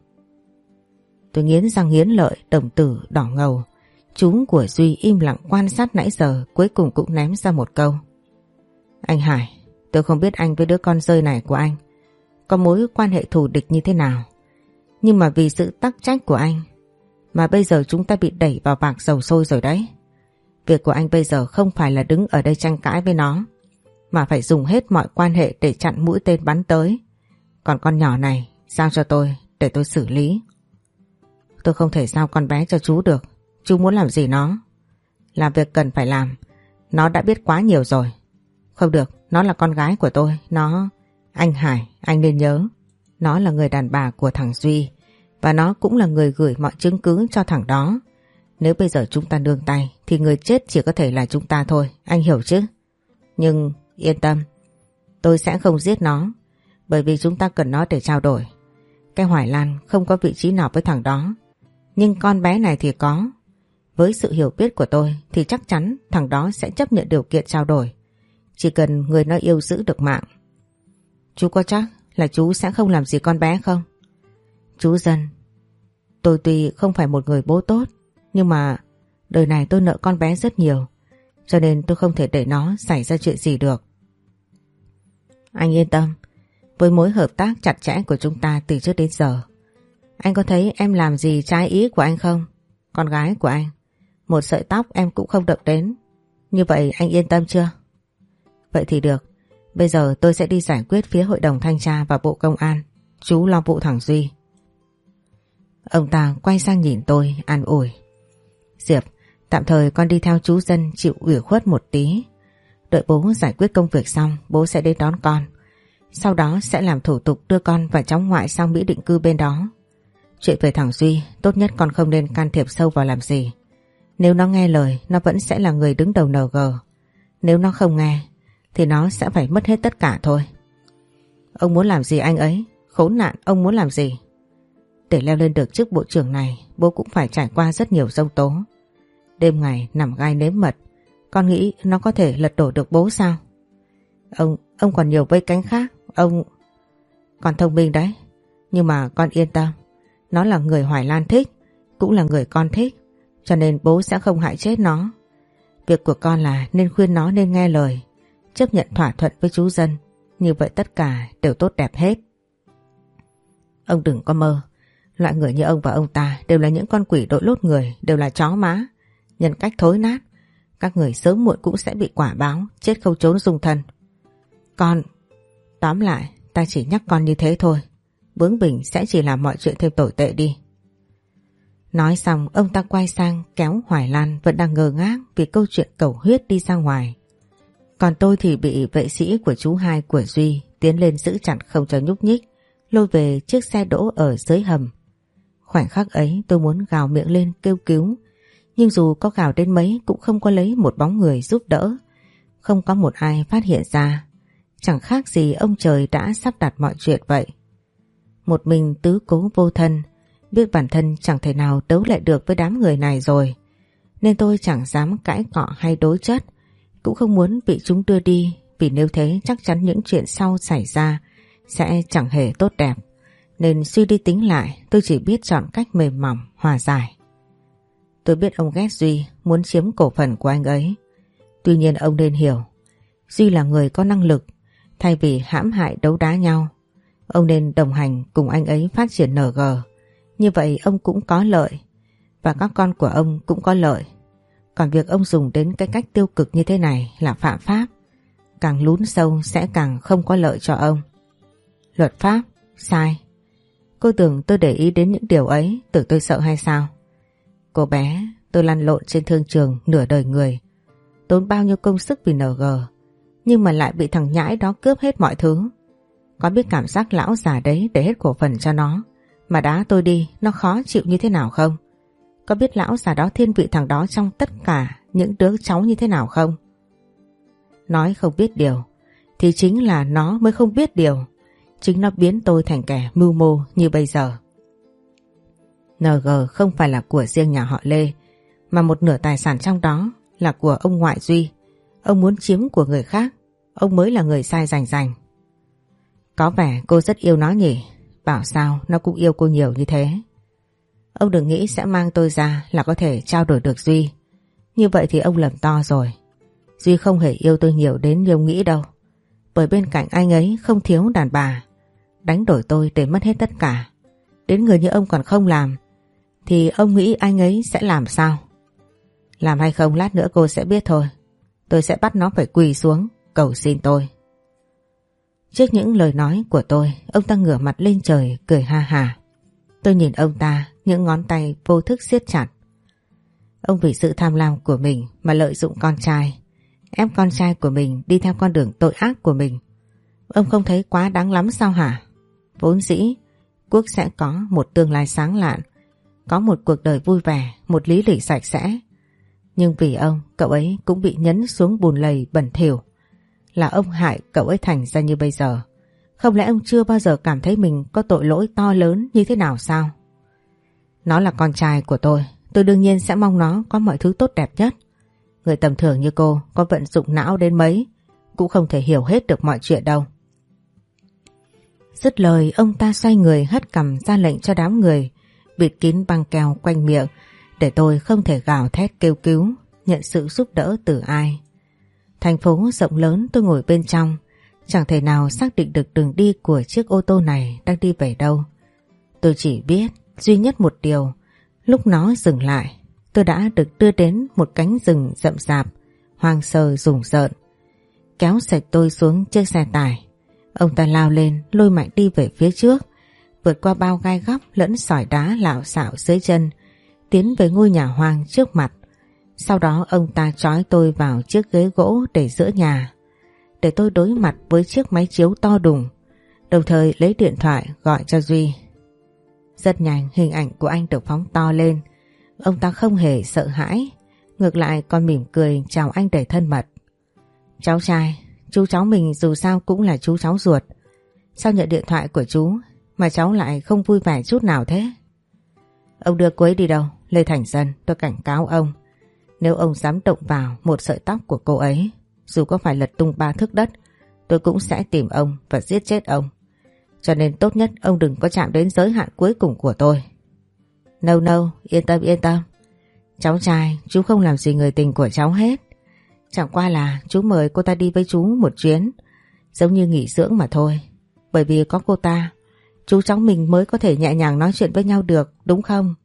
Tôi nghiến răng nghiến lợi, đồng tử đỏ ngầu chú của Duy im lặng quan sát nãy giờ cuối cùng cũng ném ra một câu. Anh Hải, tôi không biết anh với đứa con rơi này của anh có mối quan hệ thù địch như thế nào. Nhưng mà vì sự tắc trách của anh mà bây giờ chúng ta bị đẩy vào bạc dầu sôi rồi đấy. Việc của anh bây giờ không phải là đứng ở đây tranh cãi với nó mà phải dùng hết mọi quan hệ để chặn mũi tên bắn tới. Còn con nhỏ này giao cho tôi để tôi xử lý. Tôi không thể giao con bé cho chú được. Chú muốn làm gì nó? Làm việc cần phải làm. Nó đã biết quá nhiều rồi. Không được, nó là con gái của tôi. Nó... Anh Hải, anh nên nhớ. Nó là người đàn bà của thằng Duy. Và nó cũng là người gửi mọi chứng cứ cho thằng đó. Nếu bây giờ chúng ta nương tay thì người chết chỉ có thể là chúng ta thôi. Anh hiểu chứ? Nhưng yên tâm. Tôi sẽ không giết nó. Bởi vì chúng ta cần nó để trao đổi. Cái Hoài Lan không có vị trí nào với thằng đó. Nhưng con bé này thì có. Với sự hiểu biết của tôi thì chắc chắn thằng đó sẽ chấp nhận điều kiện trao đổi. Chỉ cần người nó yêu giữ được mạng. Chú có chắc là chú sẽ không làm gì con bé không? Chú dân, tôi tuy không phải một người bố tốt, nhưng mà đời này tôi nợ con bé rất nhiều, cho nên tôi không thể để nó xảy ra chuyện gì được. Anh yên tâm, với mối hợp tác chặt chẽ của chúng ta từ trước đến giờ, anh có thấy em làm gì trái ý của anh không? Con gái của anh, một sợi tóc em cũng không động đến. Như vậy anh yên tâm chưa? Vậy thì được, bây giờ tôi sẽ đi giải quyết phía hội đồng thanh tra và bộ công an. Chú lo vụ thẳng Duy. Ông ta quay sang nhìn tôi an ủi. Diệp, tạm thời con đi theo chú dân chịu ủy khuất một tí. Đợi bố giải quyết công việc xong, bố sẽ đến đón con. Sau đó sẽ làm thủ tục đưa con và cháu ngoại sang Mỹ định cư bên đó. Chuyện về thằng Duy, tốt nhất con không nên can thiệp sâu vào làm gì. Nếu nó nghe lời, nó vẫn sẽ là người đứng đầu NG. Nếu nó không nghe, thì nó sẽ phải mất hết tất cả thôi. Ông muốn làm gì anh ấy? Khốn nạn, ông muốn làm gì? Để leo lên được chức bộ trưởng này, bố cũng phải trải qua rất nhiều dông tố. Đêm ngày nằm gai nếm mật, con nghĩ nó có thể lật đổ được bố sao? Ông, ông còn nhiều vây cánh khác, ông... Con thông minh đấy, nhưng mà con yên tâm. Nó là người Hoài Lan thích, cũng là người con thích, cho nên bố sẽ không hại chết nó. Việc của con là nên khuyên nó nên nghe lời, chấp nhận thỏa thuận với chú dân, như vậy tất cả đều tốt đẹp hết. Ông đừng có mơ, loại người như ông và ông ta đều là những con quỷ đội lốt người, đều là chó má, nhân cách thối nát. Các người sớm muộn cũng sẽ bị quả báo, chết không trốn dung thân. Con, tóm lại, ta chỉ nhắc con như thế thôi. Bướng bỉnh sẽ chỉ làm mọi chuyện thêm tồi tệ đi. Nói xong ông ta quay sang kéo Hoài Lan vẫn đang ngơ ngác vì câu chuyện cầu huyết đi ra ngoài. Còn tôi thì bị vệ sĩ của chú hai của Duy tiến lên giữ chặt không cho nhúc nhích, lôi về chiếc xe đỗ ở dưới hầm. Khoảnh khắc ấy tôi muốn gào miệng lên kêu cứu, nhưng dù có gào đến mấy cũng không có lấy một bóng người giúp đỡ. Không có một ai phát hiện ra. Chẳng khác gì ông trời đã sắp đặt mọi chuyện vậy. Một mình tứ cố vô thân, biết bản thân chẳng thể nào đấu lại được với đám người này rồi. Nên tôi chẳng dám cãi cọ hay đối chất, cũng không muốn bị chúng đưa đi vì nếu thế chắc chắn những chuyện sau xảy ra sẽ chẳng hề tốt đẹp. Nên suy đi tính lại tôi chỉ biết chọn cách mềm mỏng, hòa giải. Tôi biết ông ghét Duy muốn chiếm cổ phần của anh ấy. Tuy nhiên ông nên hiểu Duy là người có năng lực Thay vì hãm hại đấu đá nhau Ông nên đồng hành cùng anh ấy phát triển NG như vậy ông cũng có lợi. Và các con của ông cũng có lợi. Còn việc ông dùng đến cái cách tiêu cực như thế này là phạm pháp. Càng lún sâu sẽ càng không có lợi cho ông. Luật pháp? Sai. Cô tưởng tôi để ý đến những điều ấy, Tưởng tôi sợ hay sao? Cô bé, tôi lăn lộn trên thương trường nửa đời người. Tốn bao nhiêu công sức vì NG Nhưng mà lại bị thằng nhãi đó cướp hết mọi thứ. Có biết cảm giác lão già đấy để hết cổ phần cho nó. Mà đá tôi đi nó khó chịu như thế nào không? Có biết lão già đó thiên vị thằng đó trong tất cả những đứa cháu như thế nào không? Nói không biết điều Thì chính là nó mới không biết điều. Chính nó biến tôi thành kẻ mưu mô như bây giờ. NG không phải là của riêng nhà họ Lê Mà một nửa tài sản trong đó là của ông ngoại Duy. Ông muốn chiếm của người khác, ông mới là người sai rành rành. Có vẻ cô rất yêu nó nhỉ, bảo sao nó cũng yêu cô nhiều như thế. Ông đừng nghĩ sẽ mang tôi ra là có thể trao đổi được Duy. Như vậy thì ông lầm to rồi. Duy không hề yêu tôi nhiều đến như ông nghĩ đâu. Bởi bên cạnh anh ấy không thiếu đàn bà. Đánh đổi tôi để mất hết tất cả. Đến người như ông còn không làm. Thì ông nghĩ anh ấy sẽ làm sao? Làm hay không lát nữa cô sẽ biết thôi. Tôi sẽ bắt nó phải quỳ xuống, cầu xin tôi. Trước những lời nói của tôi, ông ta ngửa mặt lên trời, cười ha hà. Tôi nhìn ông ta, những ngón tay vô thức siết chặt. Ông vì sự tham lam của mình mà lợi dụng con trai, ép con trai của mình đi theo con đường tội ác của mình. Ông không thấy quá đáng lắm sao hả? Vốn dĩ, Quốc sẽ có một tương lai sáng lạn, có một cuộc đời vui vẻ, một lý lịch sạch sẽ, nhưng vì ông, cậu ấy cũng bị nhấn xuống bùn lầy bẩn thỉu. Là ông hại cậu ấy thành ra như bây giờ. Không lẽ ông chưa bao giờ cảm thấy mình có tội lỗi to lớn như thế nào sao? Nó là con trai của tôi, tôi đương nhiên sẽ mong nó có mọi thứ tốt đẹp nhất. Người tầm thường như cô có vận dụng não đến mấy, cũng không thể hiểu hết được mọi chuyện đâu. Dứt lời ông ta xoay người hất cầm ra lệnh cho đám người bịt kín băng keo quanh miệng để tôi không thể gào thét kêu cứu, nhận sự giúp đỡ từ ai. Thành phố rộng lớn tôi ngồi bên trong, chẳng thể nào xác định được đường đi của chiếc ô tô này đang đi về đâu. Tôi chỉ biết duy nhất một điều, lúc nó dừng lại, tôi đã được đưa đến một cánh rừng rậm rạp, hoang sơ rùng rợn. Kéo sạch tôi xuống chiếc xe tải, ông ta lao lên lôi mạnh đi về phía trước, vượt qua bao gai góc lẫn sỏi đá lạo xạo dưới chân, tiến về ngôi nhà hoang trước mặt. Sau đó ông ta trói tôi vào chiếc ghế gỗ để giữa nhà, để tôi đối mặt với chiếc máy chiếu to đùng, đồng thời lấy điện thoại gọi cho Duy. Rất nhanh hình ảnh của anh được phóng to lên, ông ta không hề sợ hãi, ngược lại còn mỉm cười chào anh đầy thân mật. Cháu trai, chú cháu mình dù sao cũng là chú cháu ruột, sao nhận điện thoại của chú mà cháu lại không vui vẻ chút nào thế? Ông đưa cô ấy đi đâu? Lê Thành Dân, tôi cảnh cáo ông. Nếu ông dám động vào một sợi tóc của cô ấy, dù có phải lật tung ba thước đất, tôi cũng sẽ tìm ông và giết chết ông. Cho nên tốt nhất ông đừng có chạm đến giới hạn cuối cùng của tôi. No no, yên tâm yên tâm. Cháu trai, chú không làm gì người tình của cháu hết. Chẳng qua là chú mời cô ta đi với chú một chuyến, giống như nghỉ dưỡng mà thôi. Bởi vì có cô ta, chú cháu mình mới có thể nhẹ nhàng nói chuyện với nhau được, đúng không?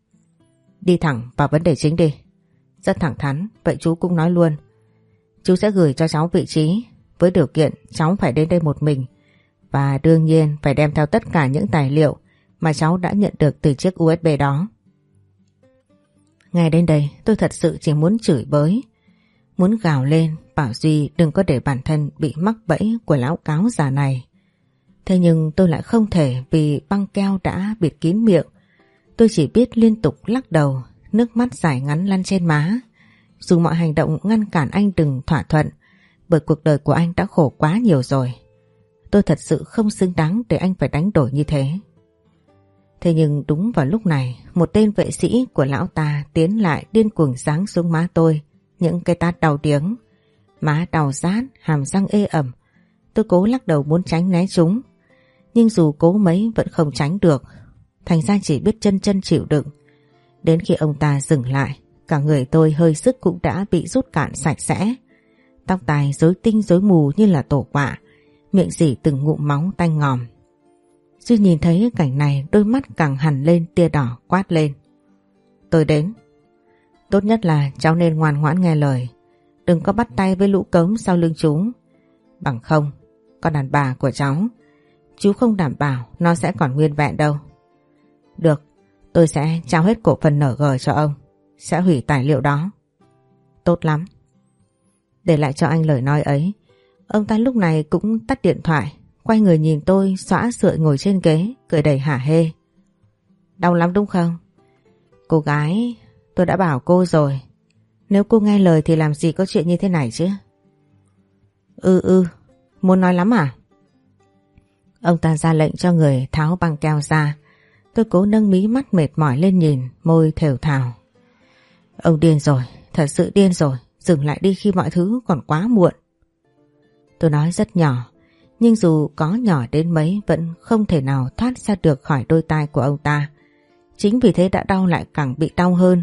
Đi thẳng vào vấn đề chính đi. Rất thẳng thắn, vậy chú cũng nói luôn. Chú sẽ gửi cho cháu vị trí, với điều kiện cháu phải đến đây một mình. Và đương nhiên phải đem theo tất cả những tài liệu mà cháu đã nhận được từ chiếc USB đó. Ngay đến đây tôi thật sự chỉ muốn chửi bới. Muốn gào lên bảo Duy đừng có để bản thân bị mắc bẫy của lão cáo già này. Thế nhưng tôi lại không thể vì băng keo đã bịt kín miệng. Tôi chỉ biết liên tục lắc đầu, nước mắt dài ngắn lăn trên má. Dù mọi hành động ngăn cản anh đừng thỏa thuận, bởi cuộc đời của anh đã khổ quá nhiều rồi. Tôi thật sự không xứng đáng để anh phải đánh đổi như thế. Thế nhưng đúng vào lúc này, một tên vệ sĩ của lão ta tiến lại điên cuồng giáng xuống má tôi, những cái tát đau điếng. Má đau rát, hàm răng ê ẩm. Tôi cố lắc đầu muốn tránh né chúng. Nhưng dù cố mấy vẫn không tránh được. Thành ra chỉ biết chân chân chịu đựng. Đến khi ông ta dừng lại, cả người tôi hơi sức cũng đã bị rút cạn sạch sẽ. Tóc tai rối tinh rối mù như là tổ quạ, miệng dỉ từng ngụm máu tanh ngòm. Duy nhìn thấy cảnh này đôi mắt càng hẳn lên tia đỏ quát lên. Tôi đến. Tốt nhất là cháu nên ngoan ngoãn nghe lời. Đừng có bắt tay với lũ cống sau lưng chúng. Bằng không, con đàn bà của cháu, chú không đảm bảo nó sẽ còn nguyên vẹn đâu. Được, tôi sẽ trao hết cổ phần nở gờ cho ông. Sẽ hủy tài liệu đó. Tốt lắm. Để lại cho anh lời nói ấy, ông ta lúc này cũng tắt điện thoại, quay người nhìn tôi xõa sợi ngồi trên ghế, cười đầy hả hê. Đau lắm đúng không? Cô gái, tôi đã bảo cô rồi, nếu cô nghe lời thì làm gì có chuyện như thế này chứ? Ừ ừ, muốn nói lắm à? Ông ta ra lệnh cho người tháo băng keo ra. Tôi cố nâng mí mắt mệt mỏi lên nhìn, môi thều thào. Ông điên rồi, thật sự điên rồi, dừng lại đi khi mọi thứ còn quá muộn. Tôi nói rất nhỏ, nhưng dù có nhỏ đến mấy vẫn không thể nào thoát ra được khỏi đôi tai của ông ta. Chính vì thế đã đau lại càng bị đau hơn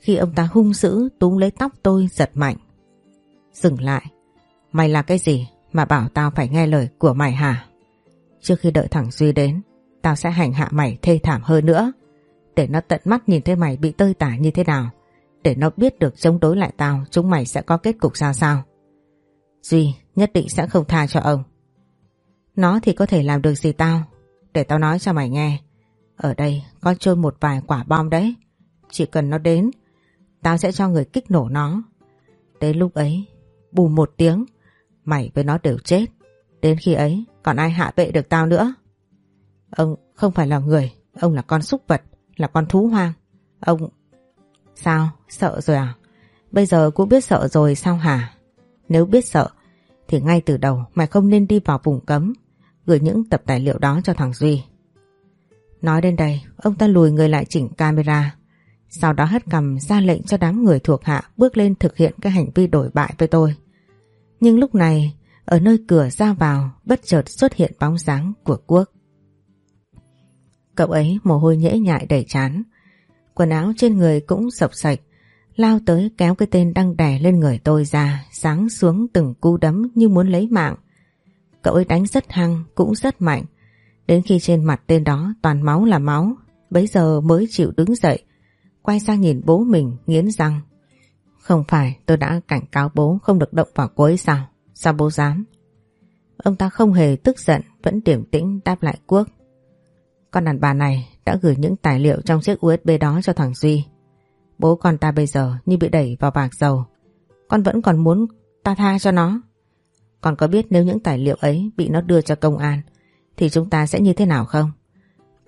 khi ông ta hung dữ túm lấy tóc tôi giật mạnh. Dừng lại, mày là cái gì mà bảo tao phải nghe lời của mày hả? Trước khi đợi thằng Duy đến, tao sẽ hành hạ mày thê thảm hơn nữa. Để nó tận mắt nhìn thấy mày bị tơi tả như thế nào. Để nó biết được chống đối lại tao chúng mày sẽ có kết cục ra sao. Duy nhất định sẽ không tha cho ông. Nó thì có thể làm được gì tao? Để tao nói cho mày nghe. Ở đây có trôn một vài quả bom đấy. Chỉ cần nó đến, tao sẽ cho người kích nổ nó. Đến lúc ấy, bù một tiếng, mày với nó đều chết. Đến khi ấy, còn ai hạ bệ được tao nữa? Ông không phải là người, ông là con súc vật, là con thú hoang. Ông... Sao? Sợ rồi à? Bây giờ cũng biết sợ rồi sao hả? Nếu biết sợ, thì ngay từ đầu mày không nên đi vào vùng cấm, gửi những tập tài liệu đó cho thằng Duy. Nói đến đây, ông ta lùi người lại chỉnh camera, sau đó hất cầm ra lệnh cho đám người thuộc hạ bước lên thực hiện cái hành vi đổi bại với tôi. Nhưng lúc này, ở nơi cửa ra vào bất chợt xuất hiện bóng dáng của Quốc. Cậu ấy mồ hôi nhễ nhại đầy chán, quần áo trên người cũng sọc sạch, lao tới kéo cái tên đang đè lên người tôi ra, sáng xuống từng cú đấm như muốn lấy mạng. Cậu ấy đánh rất hăng, cũng rất mạnh, đến khi trên mặt tên đó toàn máu là máu, bấy giờ mới chịu đứng dậy, quay sang nhìn bố mình nghiến răng. Không phải tôi đã cảnh cáo bố không được động vào cô ấy sao? Sao bố dám? Ông ta không hề tức giận, vẫn điểm tĩnh đáp lại Quốc. Con đàn bà này đã gửi những tài liệu trong chiếc USB đó cho thằng Duy. Bố con ta bây giờ như bị đẩy vào bạc dầu. Con vẫn còn muốn ta tha cho nó. Con có biết nếu những tài liệu ấy bị nó đưa cho công an thì chúng ta sẽ như thế nào không?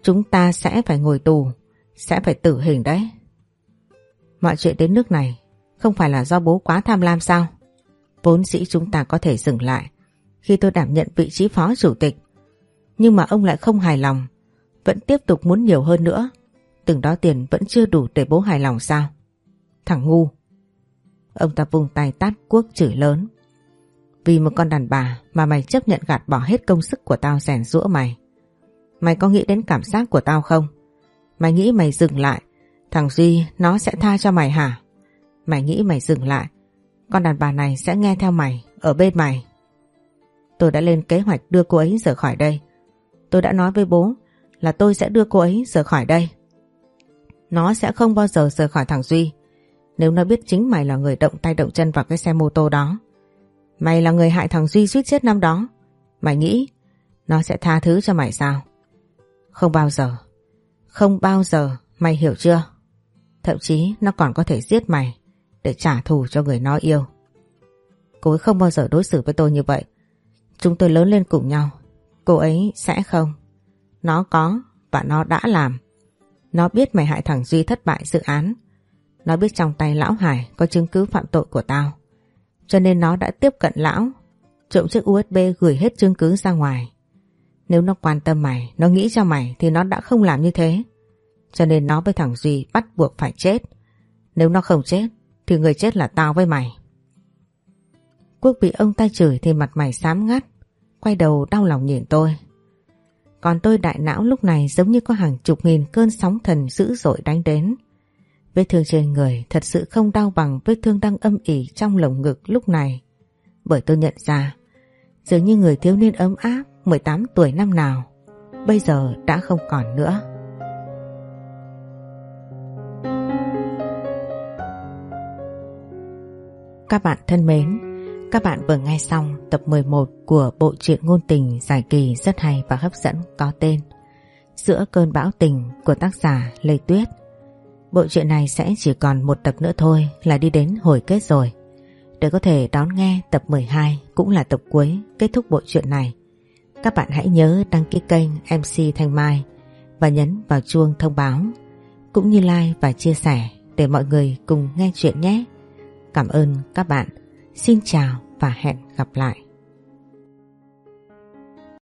Chúng ta sẽ phải ngồi tù, sẽ phải tử hình đấy. Mọi chuyện đến nước này không phải là do bố quá tham lam sao? Vốn dĩ chúng ta có thể dừng lại khi tôi đảm nhận vị trí phó chủ tịch. Nhưng mà ông lại không hài lòng, vẫn tiếp tục muốn nhiều hơn nữa. Từng đó tiền vẫn chưa đủ để bố hài lòng sao? Thằng ngu. Ông ta vùng tay tát quốc chửi lớn. Vì một con đàn bà mà mày chấp nhận gạt bỏ hết công sức của tao rèn rũa mày. Mày có nghĩ đến cảm giác của tao không? Mày nghĩ mày dừng lại, thằng Duy nó sẽ tha cho mày hả? Mày nghĩ mày dừng lại, con đàn bà này sẽ nghe theo mày, ở bên mày. Tôi đã lên kế hoạch đưa cô ấy rời khỏi đây. Tôi đã nói với bố là tôi sẽ đưa cô ấy rời khỏi đây. Nó sẽ không bao giờ rời khỏi thằng Duy. Nếu nó biết chính mày là người động tay động chân vào cái xe mô tô đó. Mày là người hại thằng Duy suýt chết năm đó. Mày nghĩ nó sẽ tha thứ cho mày sao? Không bao giờ. Không bao giờ, mày hiểu chưa? Thậm chí nó còn có thể giết mày để trả thù cho người nó yêu. Cô ấy không bao giờ đối xử với tôi như vậy. Chúng tôi lớn lên cùng nhau. Cô ấy sẽ không. Nó có và nó đã làm. Nó biết mày hại thằng Duy thất bại dự án. Nó biết trong tay Lão Hải có chứng cứ phạm tội của tao. Cho nên nó đã tiếp cận Lão, trộm chiếc USB gửi hết chứng cứ ra ngoài. Nếu nó quan tâm mày, nó nghĩ cho mày thì nó đã không làm như thế. Cho nên nó với thằng Duy bắt buộc phải chết. Nếu nó không chết thì người chết là tao với mày. Quốc bị ông ta chửi thì mặt mày xám ngắt, quay đầu đau lòng nhìn tôi. Còn tôi đại não lúc này giống như có hàng chục nghìn cơn sóng thần dữ dội đánh đến. Vết thương trên người thật sự không đau bằng vết thương đang âm ỉ trong lồng ngực lúc này. Bởi tôi nhận ra, dường như người thiếu niên ấm áp 18 tuổi năm nào, bây giờ đã không còn nữa. Các bạn thân mến, các bạn vừa nghe xong tập 11 của bộ truyện ngôn tình dài kỳ rất hay và hấp dẫn có tên Giữa cơn bão tình của tác giả Lê Tuyết. Bộ truyện này sẽ chỉ còn một tập nữa thôi là đi đến hồi kết rồi. Để có thể đón nghe tập 12 cũng là tập cuối kết thúc bộ truyện này. Các bạn hãy nhớ đăng ký kênh MC Thanh Mai và nhấn vào chuông thông báo, cũng như like và chia sẻ để mọi người cùng nghe chuyện nhé. Cảm ơn các bạn. Xin chào và hẹn gặp lại.